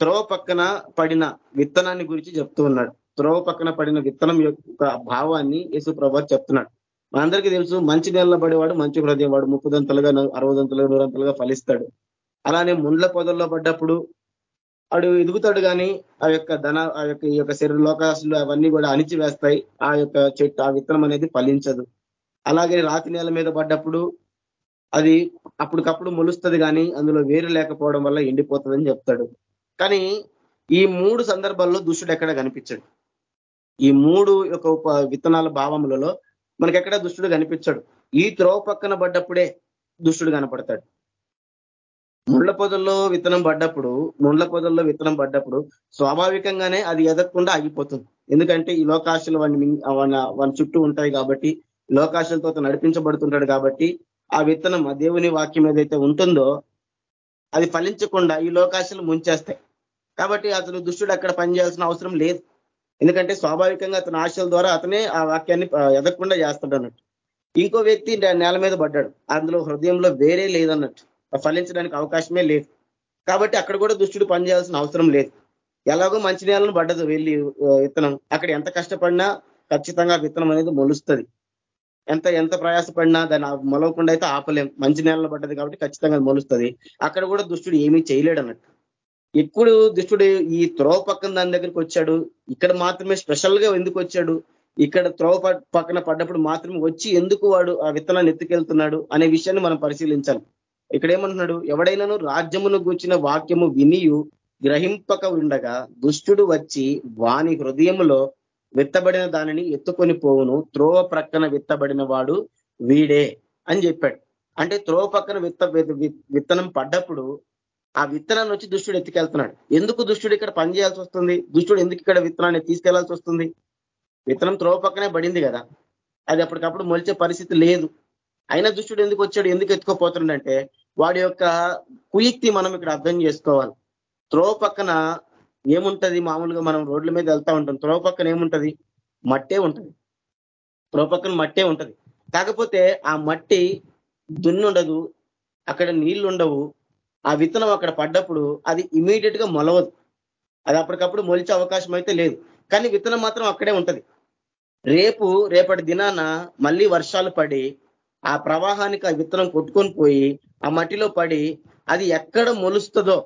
త్రోవ పక్కన పడిన విత్తనాన్ని గురించి చెప్తూ ఉన్నాడు. త్రోవ పక్కన పడిన విత్తనం యొక్క భావాన్ని యేసు ప్రభావ చెప్తున్నాడు. మనందరికీ తెలుసు మంచి నెలలో పడేవాడు మంచి హృదయం వాడు ముప్పుదంతలుగా అరవదంతలుగా నూరంతలుగా ఫలిస్తాడు. అలానే ముండ్ల పొదల్లో పడ్డప్పుడు వాడు ఎదుగుతాడు కానీ ఆ యొక్క ధన ఆ యొక్క ఈ యొక్క శరీర లోకాసులు అవన్నీ కూడా అణిచి వేస్తాయి ఆ యొక్క చెట్టు ఆ విత్తనం అనేది ఫలించదు. అలాగే రాతి నేల మీద పడ్డప్పుడు అది అప్పటికప్పుడు మొలుస్తుంది కానీ అందులో వేరు లేకపోవడం వల్ల ఎండిపోతుందని చెప్తాడు. కానీ ఈ మూడు సందర్భాల్లో దుష్టుడు ఎక్కడ కనిపించాడు. ఈ మూడు యొక్క విత్తనాల భావములలో మనకెక్కడ దుష్టుడు కనిపించాడు. ఈ త్రోవ పక్కన పడ్డప్పుడే దుష్టుడు కనపడతాడు. ముండ్ల పొదల్లో విత్తనం పడ్డప్పుడు ముండ్ల పొదల్లో విత్తనం పడ్డప్పుడు స్వాభావికంగానే అది ఎదగకుండా ఆగిపోతుంది. ఎందుకంటే ఈ లోకాశలు వాడిని వాడి చుట్టూ ఉంటాయి కాబట్టి లోకాశలతో నడిపించబడుతుంటాడు కాబట్టి ఆ విత్తనం ఆ దేవుని వాక్యం ఏదైతే ఉంటుందో అది ఫలించకుండా ఈ లోకాశలు ముంచేస్తాయి. కాబట్టి అతను దుష్టుడు అక్కడ పనిచేయాల్సిన అవసరం లేదు. ఎందుకంటే స్వాభావికంగా అతని ఆశల ద్వారా అతనే ఆ వాక్యాన్ని ఎదగకుండా చేస్తాడు అన్నట్టు. ఇంకో వ్యక్తి నేల మీద పడ్డాడు. అందులో హృదయంలో వేరే లేదన్నట్టు. ఫలించడానికి అవకాశమే లేదు. కాబట్టి అక్కడ కూడా దుష్టుడు పనిచేయాల్సిన అవసరం లేదు. ఎలాగో మంచి నేలను పడ్డదు వెళ్ళి విత్తనం. అక్కడ ఎంత కష్టపడినా ఖచ్చితంగా విత్తనం అనేది మొలుస్తుంది. ఎంత ఎంత ప్రయాసపడినా దాన్ని మొలవకుండా అయితే ఆపలేం. మంచి నేలలో పడ్డది కాబట్టి ఖచ్చితంగా మొలుస్తుంది. అక్కడ కూడా దుష్టుడు ఏమీ చేయలేడు అన్నట్టు. ఎప్పుడు దుష్టుడు ఈ త్రోవ పక్కన దాని దగ్గరికి వచ్చాడు ఇక్కడ మాత్రమే స్పెషల్గా ఎందుకు వచ్చాడు ఇక్కడ త్రోవ పక్కన పడ్డప్పుడు మాత్రమే వచ్చి ఎందుకు వాడు ఆ విత్తనాన్ని ఎత్తుకెళ్తున్నాడు అనే విషయాన్ని మనం పరిశీలించాలి. ఇక్కడ ఏమంటున్నాడు ఎవడైనాను రాజ్యమును గూర్చిన వాక్యము వినియు గ్రహింపక ఉండగా దుష్టుడు వచ్చి వాని హృదయములో విత్తబడిన దానిని ఎత్తుకొని పోవును. త్రోవ ప్రక్కన విత్తబడిన వాడు వీడే అని చెప్పాడు. అంటే త్రోవ పక్కన విత్త విత్తనం పడ్డప్పుడు ఆ విత్తనాన్ని వచ్చి దుష్టుడు ఎత్తుకెళ్తున్నాడు. ఎందుకు దుష్టుడు ఇక్కడ పనిచేయాల్సి వస్తుంది? దుష్టుడు ఎందుకు ఇక్కడ విత్తనాన్ని తీసుకెళ్ళాల్సి వస్తుంది? విత్తనం త్రోవ పక్కనే పడింది కదా. అది అప్పటికప్పుడు మొలిచే పరిస్థితి లేదు. అయినా దుష్టుడు ఎందుకు వచ్చాడు? ఎందుకు ఎత్తుకోపోతుండంటే వాడి యొక్క కుయుక్తి మనం ఇక్కడ అర్థం చేసుకోవాలి. త్రోవ పక్కన ఏముంటది? మామూలుగా మనం రోడ్ల మీద వెళ్తా ఉంటాం. త్రోవ పక్కన ఏముంటది? మట్టే ఉంటది. త్రోవ పక్కన మట్టే ఉంటది. కాకపోతే ఆ మట్టి దున్నుండదు. అక్కడ నీళ్ళు ఉండవు ఆ విత్తనం అక్కడ పడ్డప్పుడు అది ఇమీడియట్గా మొలవదు. అది అప్పటికప్పుడు మొలిచే అవకాశం అయితే లేదు. కానీ విత్తనం మాత్రం అక్కడే ఉంటది. రేపు రేపటి దినాన మళ్ళీ వర్షాలు పడి ఆ ప్రవాహానికి ఆ విత్తనం కొట్టుకొని పోయి ఆ మట్టిలో పడి అది ఎక్కడ మొలుస్తుందో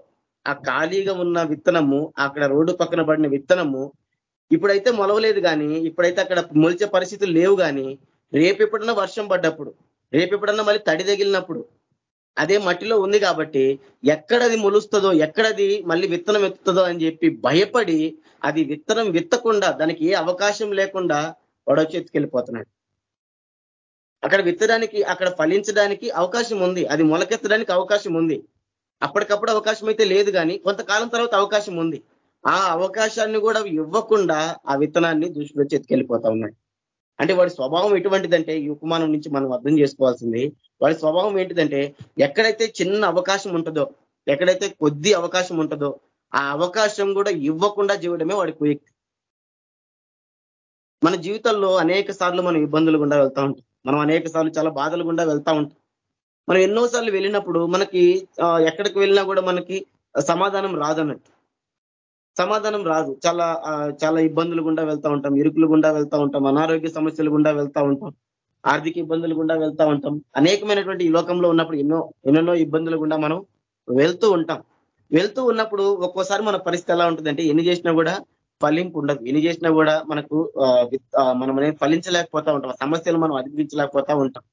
ఆ ఖాళీగా ఉన్న విత్తనము అక్కడ రోడ్డు పక్కన పడిన విత్తనము ఇప్పుడైతే మొలవలేదు కానీ ఇప్పుడైతే అక్కడ మొలిచే పరిస్థితులు లేవు కానీ రేపు ఎప్పుడన్నా వర్షం పడ్డప్పుడు రేపు ఎప్పుడన్నా మళ్ళీ తడి తగిలినప్పుడు అదే మట్టిలో ఉంది కాబట్టి ఎక్కడది మొలుస్తుందో ఎక్కడది మళ్ళీ విత్తనం ఎత్తుతుందో అని చెప్పి భయపడి అది విత్తనం విత్తకుండా దానికి ఏ అవకాశం లేకుండా వాడొచ్చి అక్కడ విత్తడానికి అక్కడ ఫలించడానికి అవకాశం ఉంది. అది మొలకెత్తడానికి అవకాశం ఉంది. అప్పటికప్పుడు అవకాశం అయితే లేదు కానీ కొంతకాలం తర్వాత అవకాశం ఉంది. ఆ అవకాశాన్ని కూడా ఇవ్వకుండా ఆ విత్తనాన్ని దృష్టిలో వచ్చి ఉన్నాడు. అంటే వాడి స్వభావం ఎటువంటిదంటే ఈ ఉపమానం నుంచి మనం అర్థం చేసుకోవాల్సింది వాడి స్వభావం ఏంటిదంటే ఎక్కడైతే చిన్న అవకాశం ఉంటుందో ఎక్కడైతే కొద్ది అవకాశం ఉంటుందో ఆ అవకాశం కూడా ఇవ్వకుండా జీవడమే వాడి కుయక్తి. మన జీవితంలో అనేక సార్లు మనం ఇబ్బందులు గుండా వెళ్తా ఉంటాం. మనం అనేక సార్లు చాలా బాధలు గుండా వెళ్తా ఉంటాం. మనం ఎన్నోసార్లు వెళ్ళినప్పుడు మనకి ఎక్కడికి వెళ్ళినా కూడా మనకి సమాధానం రాదన్నట్టు. సమాధానం రాదు. చాలా చాలా ఇబ్బందులు గుండా వెళ్తా ఉంటాం. ఇరుకులు గుండా వెళ్తా ఉంటాం. అనారోగ్య సమస్యలు గుండా వెళ్తా ఉంటాం. ఆర్థిక ఇబ్బందులు గుండా వెళ్తా ఉంటాం. అనేకమైనటువంటి ఈ లోకంలో ఉన్నప్పుడు ఎన్నో ఎన్నెన్నో ఇబ్బందులు గుండా మనం వెళ్తూ ఉంటాం. వెళ్తూ ఉన్నప్పుడు ఒక్కోసారి మన పరిస్థితి ఎలా ఉంటుందంటే ఎన్ని చేసినా కూడా ఫలింపు ఉండదు. ఎన్ని చేసినా కూడా మనకు మనం అనేది ఫలించలేకపోతా ఉంటాం. సమస్యలు మనం అధిగమించలేకపోతా ఉంటాం.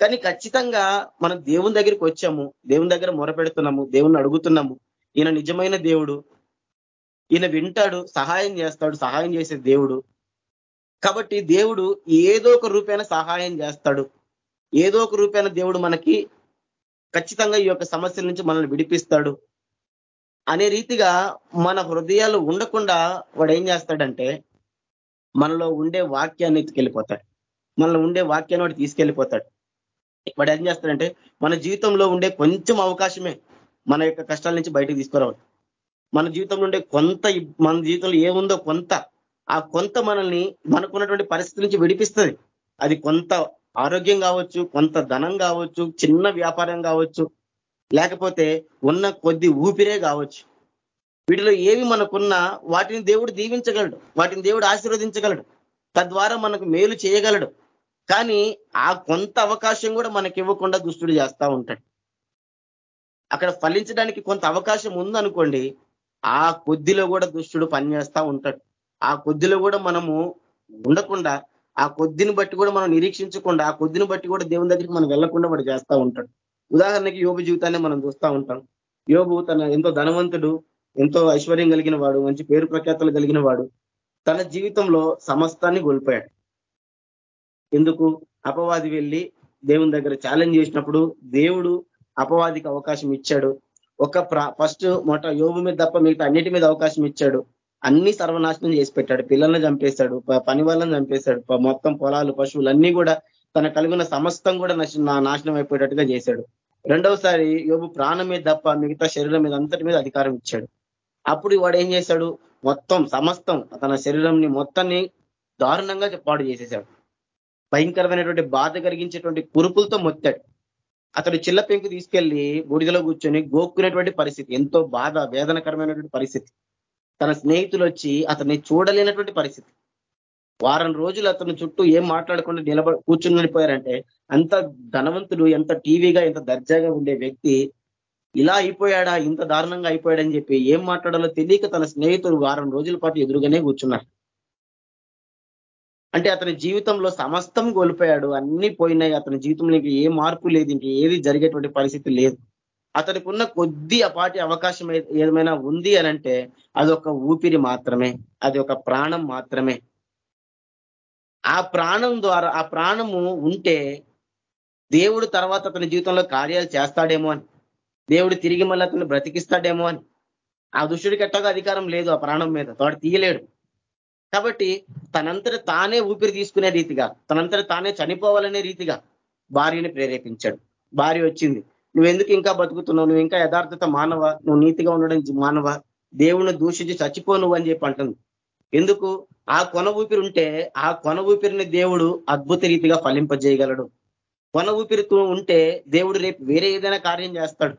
కానీ ఖచ్చితంగా మనం దేవుని దగ్గరికి వచ్చాము దేవుని దగ్గర మొరపెడుతున్నాము దేవుని అడుగుతున్నాము. ఈయన నిజమైన దేవుడు. ఈయన వింటాడు సహాయం చేస్తాడు సహాయం చేసే దేవుడు. కాబట్టి దేవుడు ఏదో ఒక రూపేణ సహాయం చేస్తాడు. ఏదో ఒక రూపేణ దేవుడు మనకి ఖచ్చితంగా ఈ యొక్క సమస్యల నుంచి మనల్ని విడిపిస్తాడు. అనే రీతిగా మన హృదయాలు ఉండకుండా వాడు ఏం చేస్తాడంటే మనలో ఉండే వాక్యాన్ని ఎత్తుకెళ్ళిపోతాడు. మనలో ఉండే వాక్యాన్ని వాడు తీసుకెళ్ళిపోతాడు. వాడు ఏం చేస్తాడంటే మన జీవితంలో ఉండే కొంచెం అవకాశమే మన యొక్క కష్టాల నుంచి బయటకు తీసుకురావాలి. మన జీవితంలో ఉండే కొంత మన జీవితంలో ఏముందో కొంత ఆ కొంత మనల్ని మనకున్నటువంటి పరిస్థితి నుంచి విడిపిస్తుంది. అది కొంత ఆరోగ్యం కావచ్చు కొంత ధనం కావచ్చు చిన్న వ్యాపారం కావచ్చు లేకపోతే ఉన్న కొద్ది ఊపిరే కావచ్చు. వీటిలో ఏవి మనకున్నా వాటిని దేవుడు దీవించగలడు వాటిని దేవుడు ఆశీర్వదించగలడు. తద్వారా మనకు మేలు చేయగలడు. కానీ ఆ కొంత అవకాశం కూడా మనకి ఇవ్వకుండా దుష్టుడు చేస్తా ఉంటాడు. అక్కడ ఫలించడానికి కొంత అవకాశం ఉందనుకోండి ఆ కొద్దిలో కూడా దుష్టుడు పనిచేస్తా ఉంటాడు. ఆ కొద్దిలో కూడా మనము ఉండకుండా ఆ కొద్దిని బట్టి కూడా మనం నిరీక్షించకుండా ఆ కొద్దిని బట్టి కూడా దేవుని దగ్గరికి మనం వెళ్ళకుండా వాడు చేస్తూ ఉంటాడు. ఉదాహరణకి యోగ జీవితాన్ని మనం చూస్తూ ఉంటాం. యోగు తన ఎంతో ధనవంతుడు ఎంతో ఐశ్వర్యం కలిగిన వాడు మంచి పేరు ప్రఖ్యాతలు కలిగిన వాడు. తన జీవితంలో సమస్తాన్ని కోల్పోయాడు. ఎందుకు అపవాది వెళ్ళి దేవుని దగ్గర ఛాలెంజ్ చేసినప్పుడు దేవుడు అపవాదికి అవకాశం ఇచ్చాడు. ఒక ఫస్ట్ మొట యోగు మీద తప్ప మిగతా అన్నిటి మీద అవకాశం ఇచ్చాడు. అన్ని సర్వనాశనం చేసి పెట్టాడు. పిల్లల్ని చంపేశాడు పని వాళ్ళని చంపేశాడు మొత్తం పొలాలు పశువులు అన్ని కూడా తన కలిగిన సమస్తం కూడా నాశనం అయిపోయేటట్టుగా చేశాడు. రెండవసారి యోగు ప్రాణం మీద తప్ప మిగతా శరీరం మీద అంతటి మీద అధికారం ఇచ్చాడు. అప్పుడు వాడు ఏం చేశాడు? మొత్తం సమస్తం తన శరీరంని మొత్తాన్ని దారుణంగా పాడు చేసేశాడు భయంకరమైనటువంటి బాధ కలిగించేటువంటి కురుపులతో మొత్తాడు. అతడు చిల్ల పెంకు తీసుకెళ్ళి బూడిదలో కూర్చొని గోక్కునేటువంటి పరిస్థితి ఎంతో బాధ వేదనకరమైనటువంటి పరిస్థితి. తన స్నేహితులు వచ్చి అతన్ని చూడలేనటువంటి పరిస్థితి. వారం రోజులు అతను చుట్టూ ఏం మాట్లాడకుండా నిలబ కూర్చుని వెళ్ళిపోయారంటే అంత ధనవంతుడు ఎంత టీవీగా ఎంత దర్జాగా ఉండే వ్యక్తి ఇలా అయిపోయాడా ఇంత దారుణంగా అయిపోయాడని చెప్పి ఏం మాట్లాడాలో తెలియక తన స్నేహితుడు వారం రోజుల పాటు ఎదురుగానే కూర్చున్నారు అంటే అతని జీవితంలో సమస్తం కోల్పోయాడు. అన్ని పోయినాయి. అతని జీవితంలో ఇంక ఏ మార్పు లేదు. ఇంక ఏది జరిగేటువంటి పరిస్థితి లేదు. అతనికి ఉన్న కొద్ది అపాటి అవకాశం ఏమైనా ఉంది అనంటే అది ఒక ఊపిరి మాత్రమే. అది ఒక ప్రాణం మాత్రమే. ఆ ప్రాణం ద్వారా ఆ ప్రాణము ఉంటే దేవుడు తర్వాత అతని జీవితంలో కార్యాలు చేస్తాడేమో అని. దేవుడు తిరిగి మళ్ళీ అతను బ్రతికిస్తాడేమో అని. ఆ దుష్టుడికి ఎట్టగా అధికారం లేదు ఆ ప్రాణం మీద. తోడు తీయలేడు. కాబట్టి తనంతట తానే ఊపిరి తీసుకునే రీతిగా తనంతట తానే చనిపోవాలనే రీతిగా భార్యని ప్రేరేపించాడు. భార్య వచ్చింది. నువ్వెందుకు ఇంకా బతుకుతున్నావు? నువ్వు ఇంకా యథార్థత మానవ? నువ్వు నీతిగా ఉండడం మానవ? దేవుణ్ణి దూషించి చచ్చిపో నువ్వు అని చెప్పి అంటుంది. ఎందుకు? ఆ కొన ఊపిరి ఉంటే ఆ కొన ఊపిరిని దేవుడు అద్భుత రీతిగా ఫలింపజేయగలడు. కొన ఊపిరితో ఉంటే దేవుడు రేపు వేరే ఏదైనా కార్యం చేస్తాడు.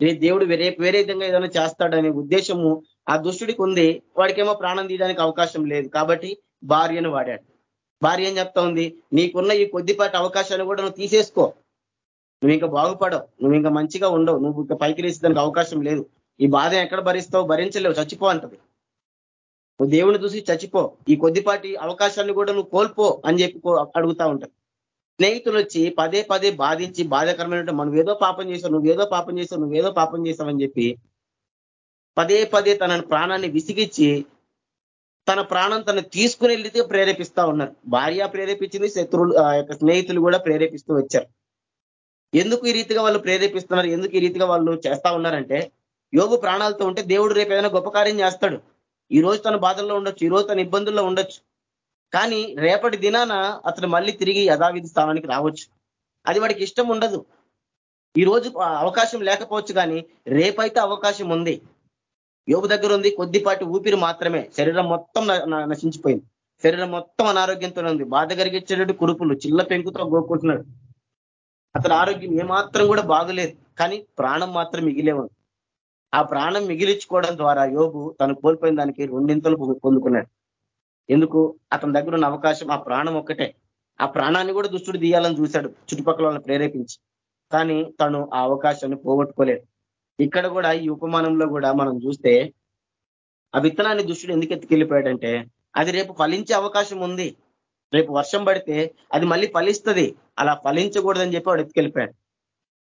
రేపు దేవుడు రేపు వేరే విధంగా ఏదైనా చేస్తాడనే ఉద్దేశము ఆ దుష్టుడికి ఉంది వాడికేమో ప్రాణం తీయడానికి అవకాశం లేదు. కాబట్టి భార్యను వాడాడు. భార్య ఏం చెప్తా ఉంది? నీకున్న ఈ కొద్దిపాటి అవకాశాలు కూడా నువ్వు తీసేసుకో. నువ్వు ఇంకా బాగుపడవు. నువ్వు ఇంకా మంచిగా ఉండవు. నువ్వు ఇంకా పైకి దానికి అవకాశం లేదు. ఈ బాధ ఎక్కడ భరిస్తావు? భరించలేవు. చచ్చిపో అంటది. నువ్వు దేవుని చూసి చచ్చిపో. ఈ కొద్దిపాటి అవకాశాన్ని కూడా నువ్వు కోల్పో అని చెప్పి అడుగుతా ఉంటది. స్నేహితులు వచ్చి పదే పదే బాధించి బాధాకరమైన మనం ఏదో పాపం చేసావు నువ్వేదో పాపం చేసావు నువ్వేదో పాపం చేసావని చెప్పి పదే పదే తన ప్రాణాన్ని విసిగిచ్చి తన ప్రాణం తను తీసుకుని వెళ్తే ప్రేరేపిస్తా ఉన్నారు. భార్య ప్రేరేపించింది శత్రువులు యొక్క స్నేహితులు కూడా ప్రేరేపిస్తూ వచ్చారు. ఎందుకు ఈ రీతిగా వాళ్ళు ప్రేరేపిస్తున్నారు? ఎందుకు ఈ రీతిగా వాళ్ళు చేస్తా ఉన్నారంటే యోగు ప్రాణాలతో ఉంటే దేవుడు రేపు ఏదైనా గొప్ప కార్యం చేస్తాడు. ఈ రోజు తన బాధల్లో ఉండొచ్చు ఈ రోజు తన ఇబ్బందుల్లో ఉండొచ్చు. కానీ రేపటి దినాన అతను మళ్ళీ తిరిగి యథావిధి స్థానానికి రావచ్చు. అది వాడికి ఇష్టం ఉండదు. ఈ రోజు అవకాశం లేకపోవచ్చు కానీ రేపైతే అవకాశం ఉంది. యోగు దగ్గర ఉంది కొద్దిపాటి ఊపిరి మాత్రమే. శరీరం మొత్తం నశించిపోయింది. శరీరం మొత్తం అనారోగ్యంతోనే ఉంది. బాధ కలిగించేటట్టు కురుపులు చిల్ల పెంకుతో గోకుంటున్నాడు అతని ఆరోగ్యం ఏమాత్రం కూడా బాగులేదు కానీ ప్రాణం మాత్రం మిగిలే ఉంది ఆ ప్రాణం మిగిలించుకోవడం ద్వారా యోగు తను కోల్పోయిన దానికి రెండింతలు పొందుకున్నాడు. ఎందుకు? అతని దగ్గర ఉన్న అవకాశం ఆ ప్రాణం ఒక్కటే. ఆ ప్రాణాన్ని కూడా దుష్టుడు తీయాలని చూశాడు చుట్టుపక్కల వాళ్ళని ప్రేరేపించి. కానీ తను ఆ అవకాశాన్ని పోగొట్టుకోలేడు ఇక్కడ కూడా ఈ ఉపమానంలో కూడా మనం చూస్తే ఆ విత్తనాన్ని దుష్టుడు ఎందుకు ఎత్తుకెళ్ళిపోయాడంటే అది రేపు ఫలించే అవకాశం ఉంది. రేపు వర్షం పడితే అది మళ్ళీ ఫలిస్తుంది. అలా ఫలించకూడదని చెప్పి వాడు ఎత్తుకెళ్ళిపోయాడు.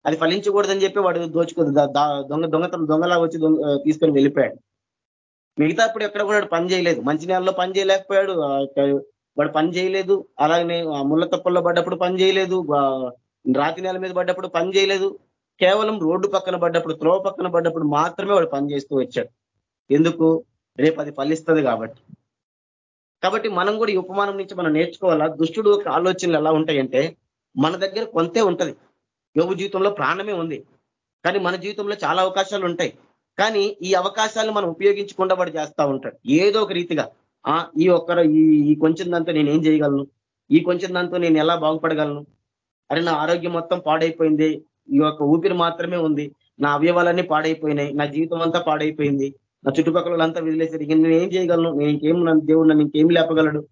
అది ఫలించకూడదని చెప్పి వాడు దోచుకోదు దొంగ దొంగతనం దొంగలా వచ్చి తీసుకొని వెళ్ళిపోయాడు. మిగతా అప్పుడు ఎక్కడ కూడా పని చేయలేదు. మంచి నెలలో పని చేయలేకపోయాడు. వాడు పని చేయలేదు. అలాగనే ముళ్ళ తప్పల్లో పడ్డప్పుడు పని చేయలేదు. రాతి నేల మీద పడ్డప్పుడు పని చేయలేదు. కేవలం రోడ్డు పక్కన పడ్డప్పుడు త్రోవ పక్కన పడ్డప్పుడు మాత్రమే వాడు పని చేస్తూ వచ్చాడు. ఎందుకు? రేపు అది ఫలిస్తుంది కాబట్టి. కాబట్టి మనం కూడా ఈ ఉపమానం నుంచి మనం నేర్చుకోవాలా? దుష్టుడు ఒక ఆలోచనలు ఎలా ఉంటాయంటే మన దగ్గర కొంతే ఉంటది. యోగు జీవితంలో ప్రాణమే ఉంది. కానీ మన జీవితంలో చాలా అవకాశాలు ఉంటాయి. కానీ ఈ అవకాశాలను మనం ఉపయోగించకుండా వాడు చేస్తూ ఉంటాడు. ఏదో ఒక రీతిగా ఆ ఈ ఒక్కరు ఈ ఈ కొంచెం దాంతో నేను ఏం చేయగలను? ఈ కొంచెం దాంతో నేను ఎలా బాగుపడగలను? అరే నా ఆరోగ్యం మొత్తం పాడైపోయింది. ఈ యొక్క ఊపిరి మాత్రమే ఉంది. నా అవయవాలన్నీ పాడైపోయినాయి. నా జీవితం అంతా పాడైపోయింది. నా చుట్టుపక్కల అంతా వదిలేసారు ఇంక నేను ఏం చేయగలను? నేను ఇంకేం దేవుడు నన్ను ఇంకేం లేపగలడు?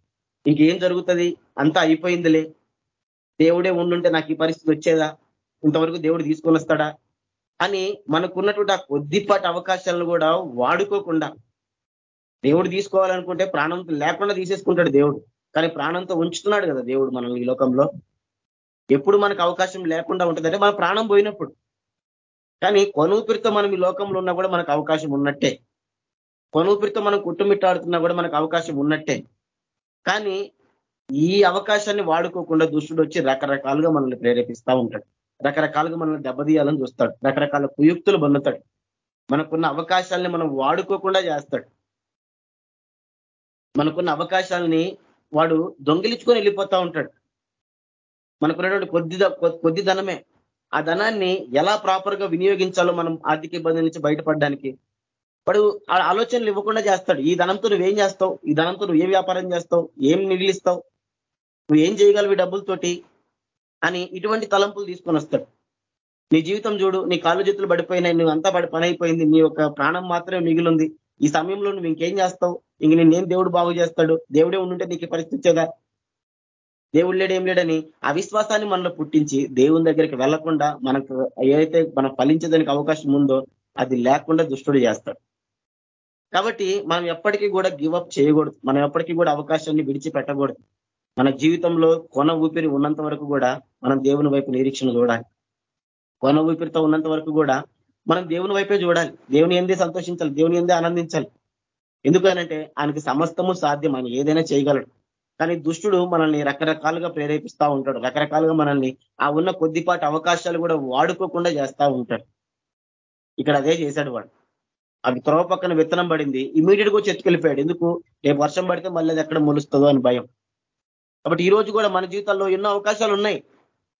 ఇంకేం జరుగుతుంది? అంతా అయిపోయిందిలే. దేవుడే ఉండుంటే నాకు ఈ పరిస్థితి వచ్చేదా? ఇంతవరకు దేవుడు తీసుకొని వస్తాడా? అని మనకున్నటువంటి ఆ కొద్దిపాటి అవకాశాలను కూడా వాడుకోకుండా దేవుడు తీసుకోవాలనుకుంటే ప్రాణంతో లేకుండా తీసేసుకుంటాడు దేవుడు. కానీ ప్రాణంతో ఉంచుతున్నాడు కదా దేవుడు మనల్ని ఈ లోకంలో. ఎప్పుడు మనకు అవకాశం లేకుండా ఉంటుందంటే మన ప్రాణం పోయినప్పుడు. కానీ కొనూపిరితో మనం ఈ లోకంలో ఉన్నా కూడా మనకు అవకాశం ఉన్నట్టే. కొనూపిరితో మనం కుట్టుమిట్టాడుతున్నా కూడా మనకు అవకాశం ఉన్నట్టే. కానీ ఈ అవకాశాన్ని వాడుకోకుండా దుష్టుడు వచ్చి రకరకాలుగా మనల్ని ప్రేరేపిస్తూ ఉంటాడు. రకరకాలుగా మనల్ని దెబ్బతీయాలని చూస్తాడు. రకరకాల కుయుక్తులు పొందుతాడు మనకున్న అవకాశాలని మనం వాడుకోకుండా చేస్తాడు. మనకున్న అవకాశాలని వాడు దొంగిలించుకొని వెళ్ళిపోతా ఉంటాడు. మనకున్నటువంటి కొద్ది కొద్ది ధనమే. ఆ ధనాన్ని ఎలా ప్రాపర్గా వినియోగించాలో మనం ఆర్థిక ఇబ్బంది నుంచి బయటపడడానికి. వాడు ఆలోచనలు ఇవ్వకుండా చేస్తాడు. ఈ ధనంతో నువ్వేం చేస్తావు? ఈ ధనంతో నువ్వు ఏ వ్యాపారం చేస్తావు? ఏం మిగిలిస్తావు? నువ్వు ఏం చేయగలవు డబ్బులతోటి? అని ఇటువంటి తలంపులు తీసుకొని వస్తాడు. నీ జీవితం చూడు నీ కాళ్ళు చేతులు పడిపోయినాయి నువ్వు అంతా పడి పని అయిపోయింది నీ యొక్క ప్రాణం మాత్రమే మిగిలింది. ఈ సమయంలో నువ్వు ఇంకేం చేస్తావు? ఇంక నేనేం దేవుడు బాగు చేస్తాడు? దేవుడే ఉండుంటే నీకు పరిస్థితి వచ్చేదా? దేవుడు లేడు ఏం లేడని అవిశ్వాసాన్ని మనలో పుట్టించి దేవుని దగ్గరికి వెళ్ళకుండా మనకు ఏదైతే మనం ఫలించేదానికి అవకాశం ఉందో అది లేకుండా దుష్టుడు చేస్తాడు. కాబట్టి మనం ఎప్పటికీ కూడా గివప్ చేయకూడదు. మనం ఎప్పటికీ కూడా అవకాశాన్ని విడిచిపెట్టకూడదు. మన జీవితంలో కొన ఊపిరి ఉన్నంత వరకు కూడా మనం దేవుని వైపు నిరీక్షణ చూడాలి. కొన ఊపిరితో ఉన్నంత వరకు కూడా మనం దేవుని వైపే చూడాలి. దేవుని ఎందే సంతోషించాలి? దేవుని ఎందే ఆనందించాలి? ఎందుకనంటే ఆయనకి సమస్తము సాధ్యం. ఆయన ఏదైనా చేయగలడు. కానీ దుష్టుడు మనల్ని రకరకాలుగా ప్రేరేపిస్తూ ఉంటాడు. రకరకాలుగా మనల్ని ఆ ఉన్న కొద్దిపాటి అవకాశాలు కూడా వాడుకోకుండా చేస్తూ ఉంటాడు. ఇక్కడ అదే చేశాడు వాడు. అవి త్రోవ పక్కన విత్తనం పడింది. ఇమీడియట్గా చెట్టుకెళ్ళిపోయాడు ఎందుకు? రేపు వర్షం పడితే మళ్ళీ అది ఎక్కడ మొలుస్తుందో అని భయం. కాబట్టి ఈ రోజు కూడా మన జీవితాల్లో ఎన్నో అవకాశాలు ఉన్నాయి.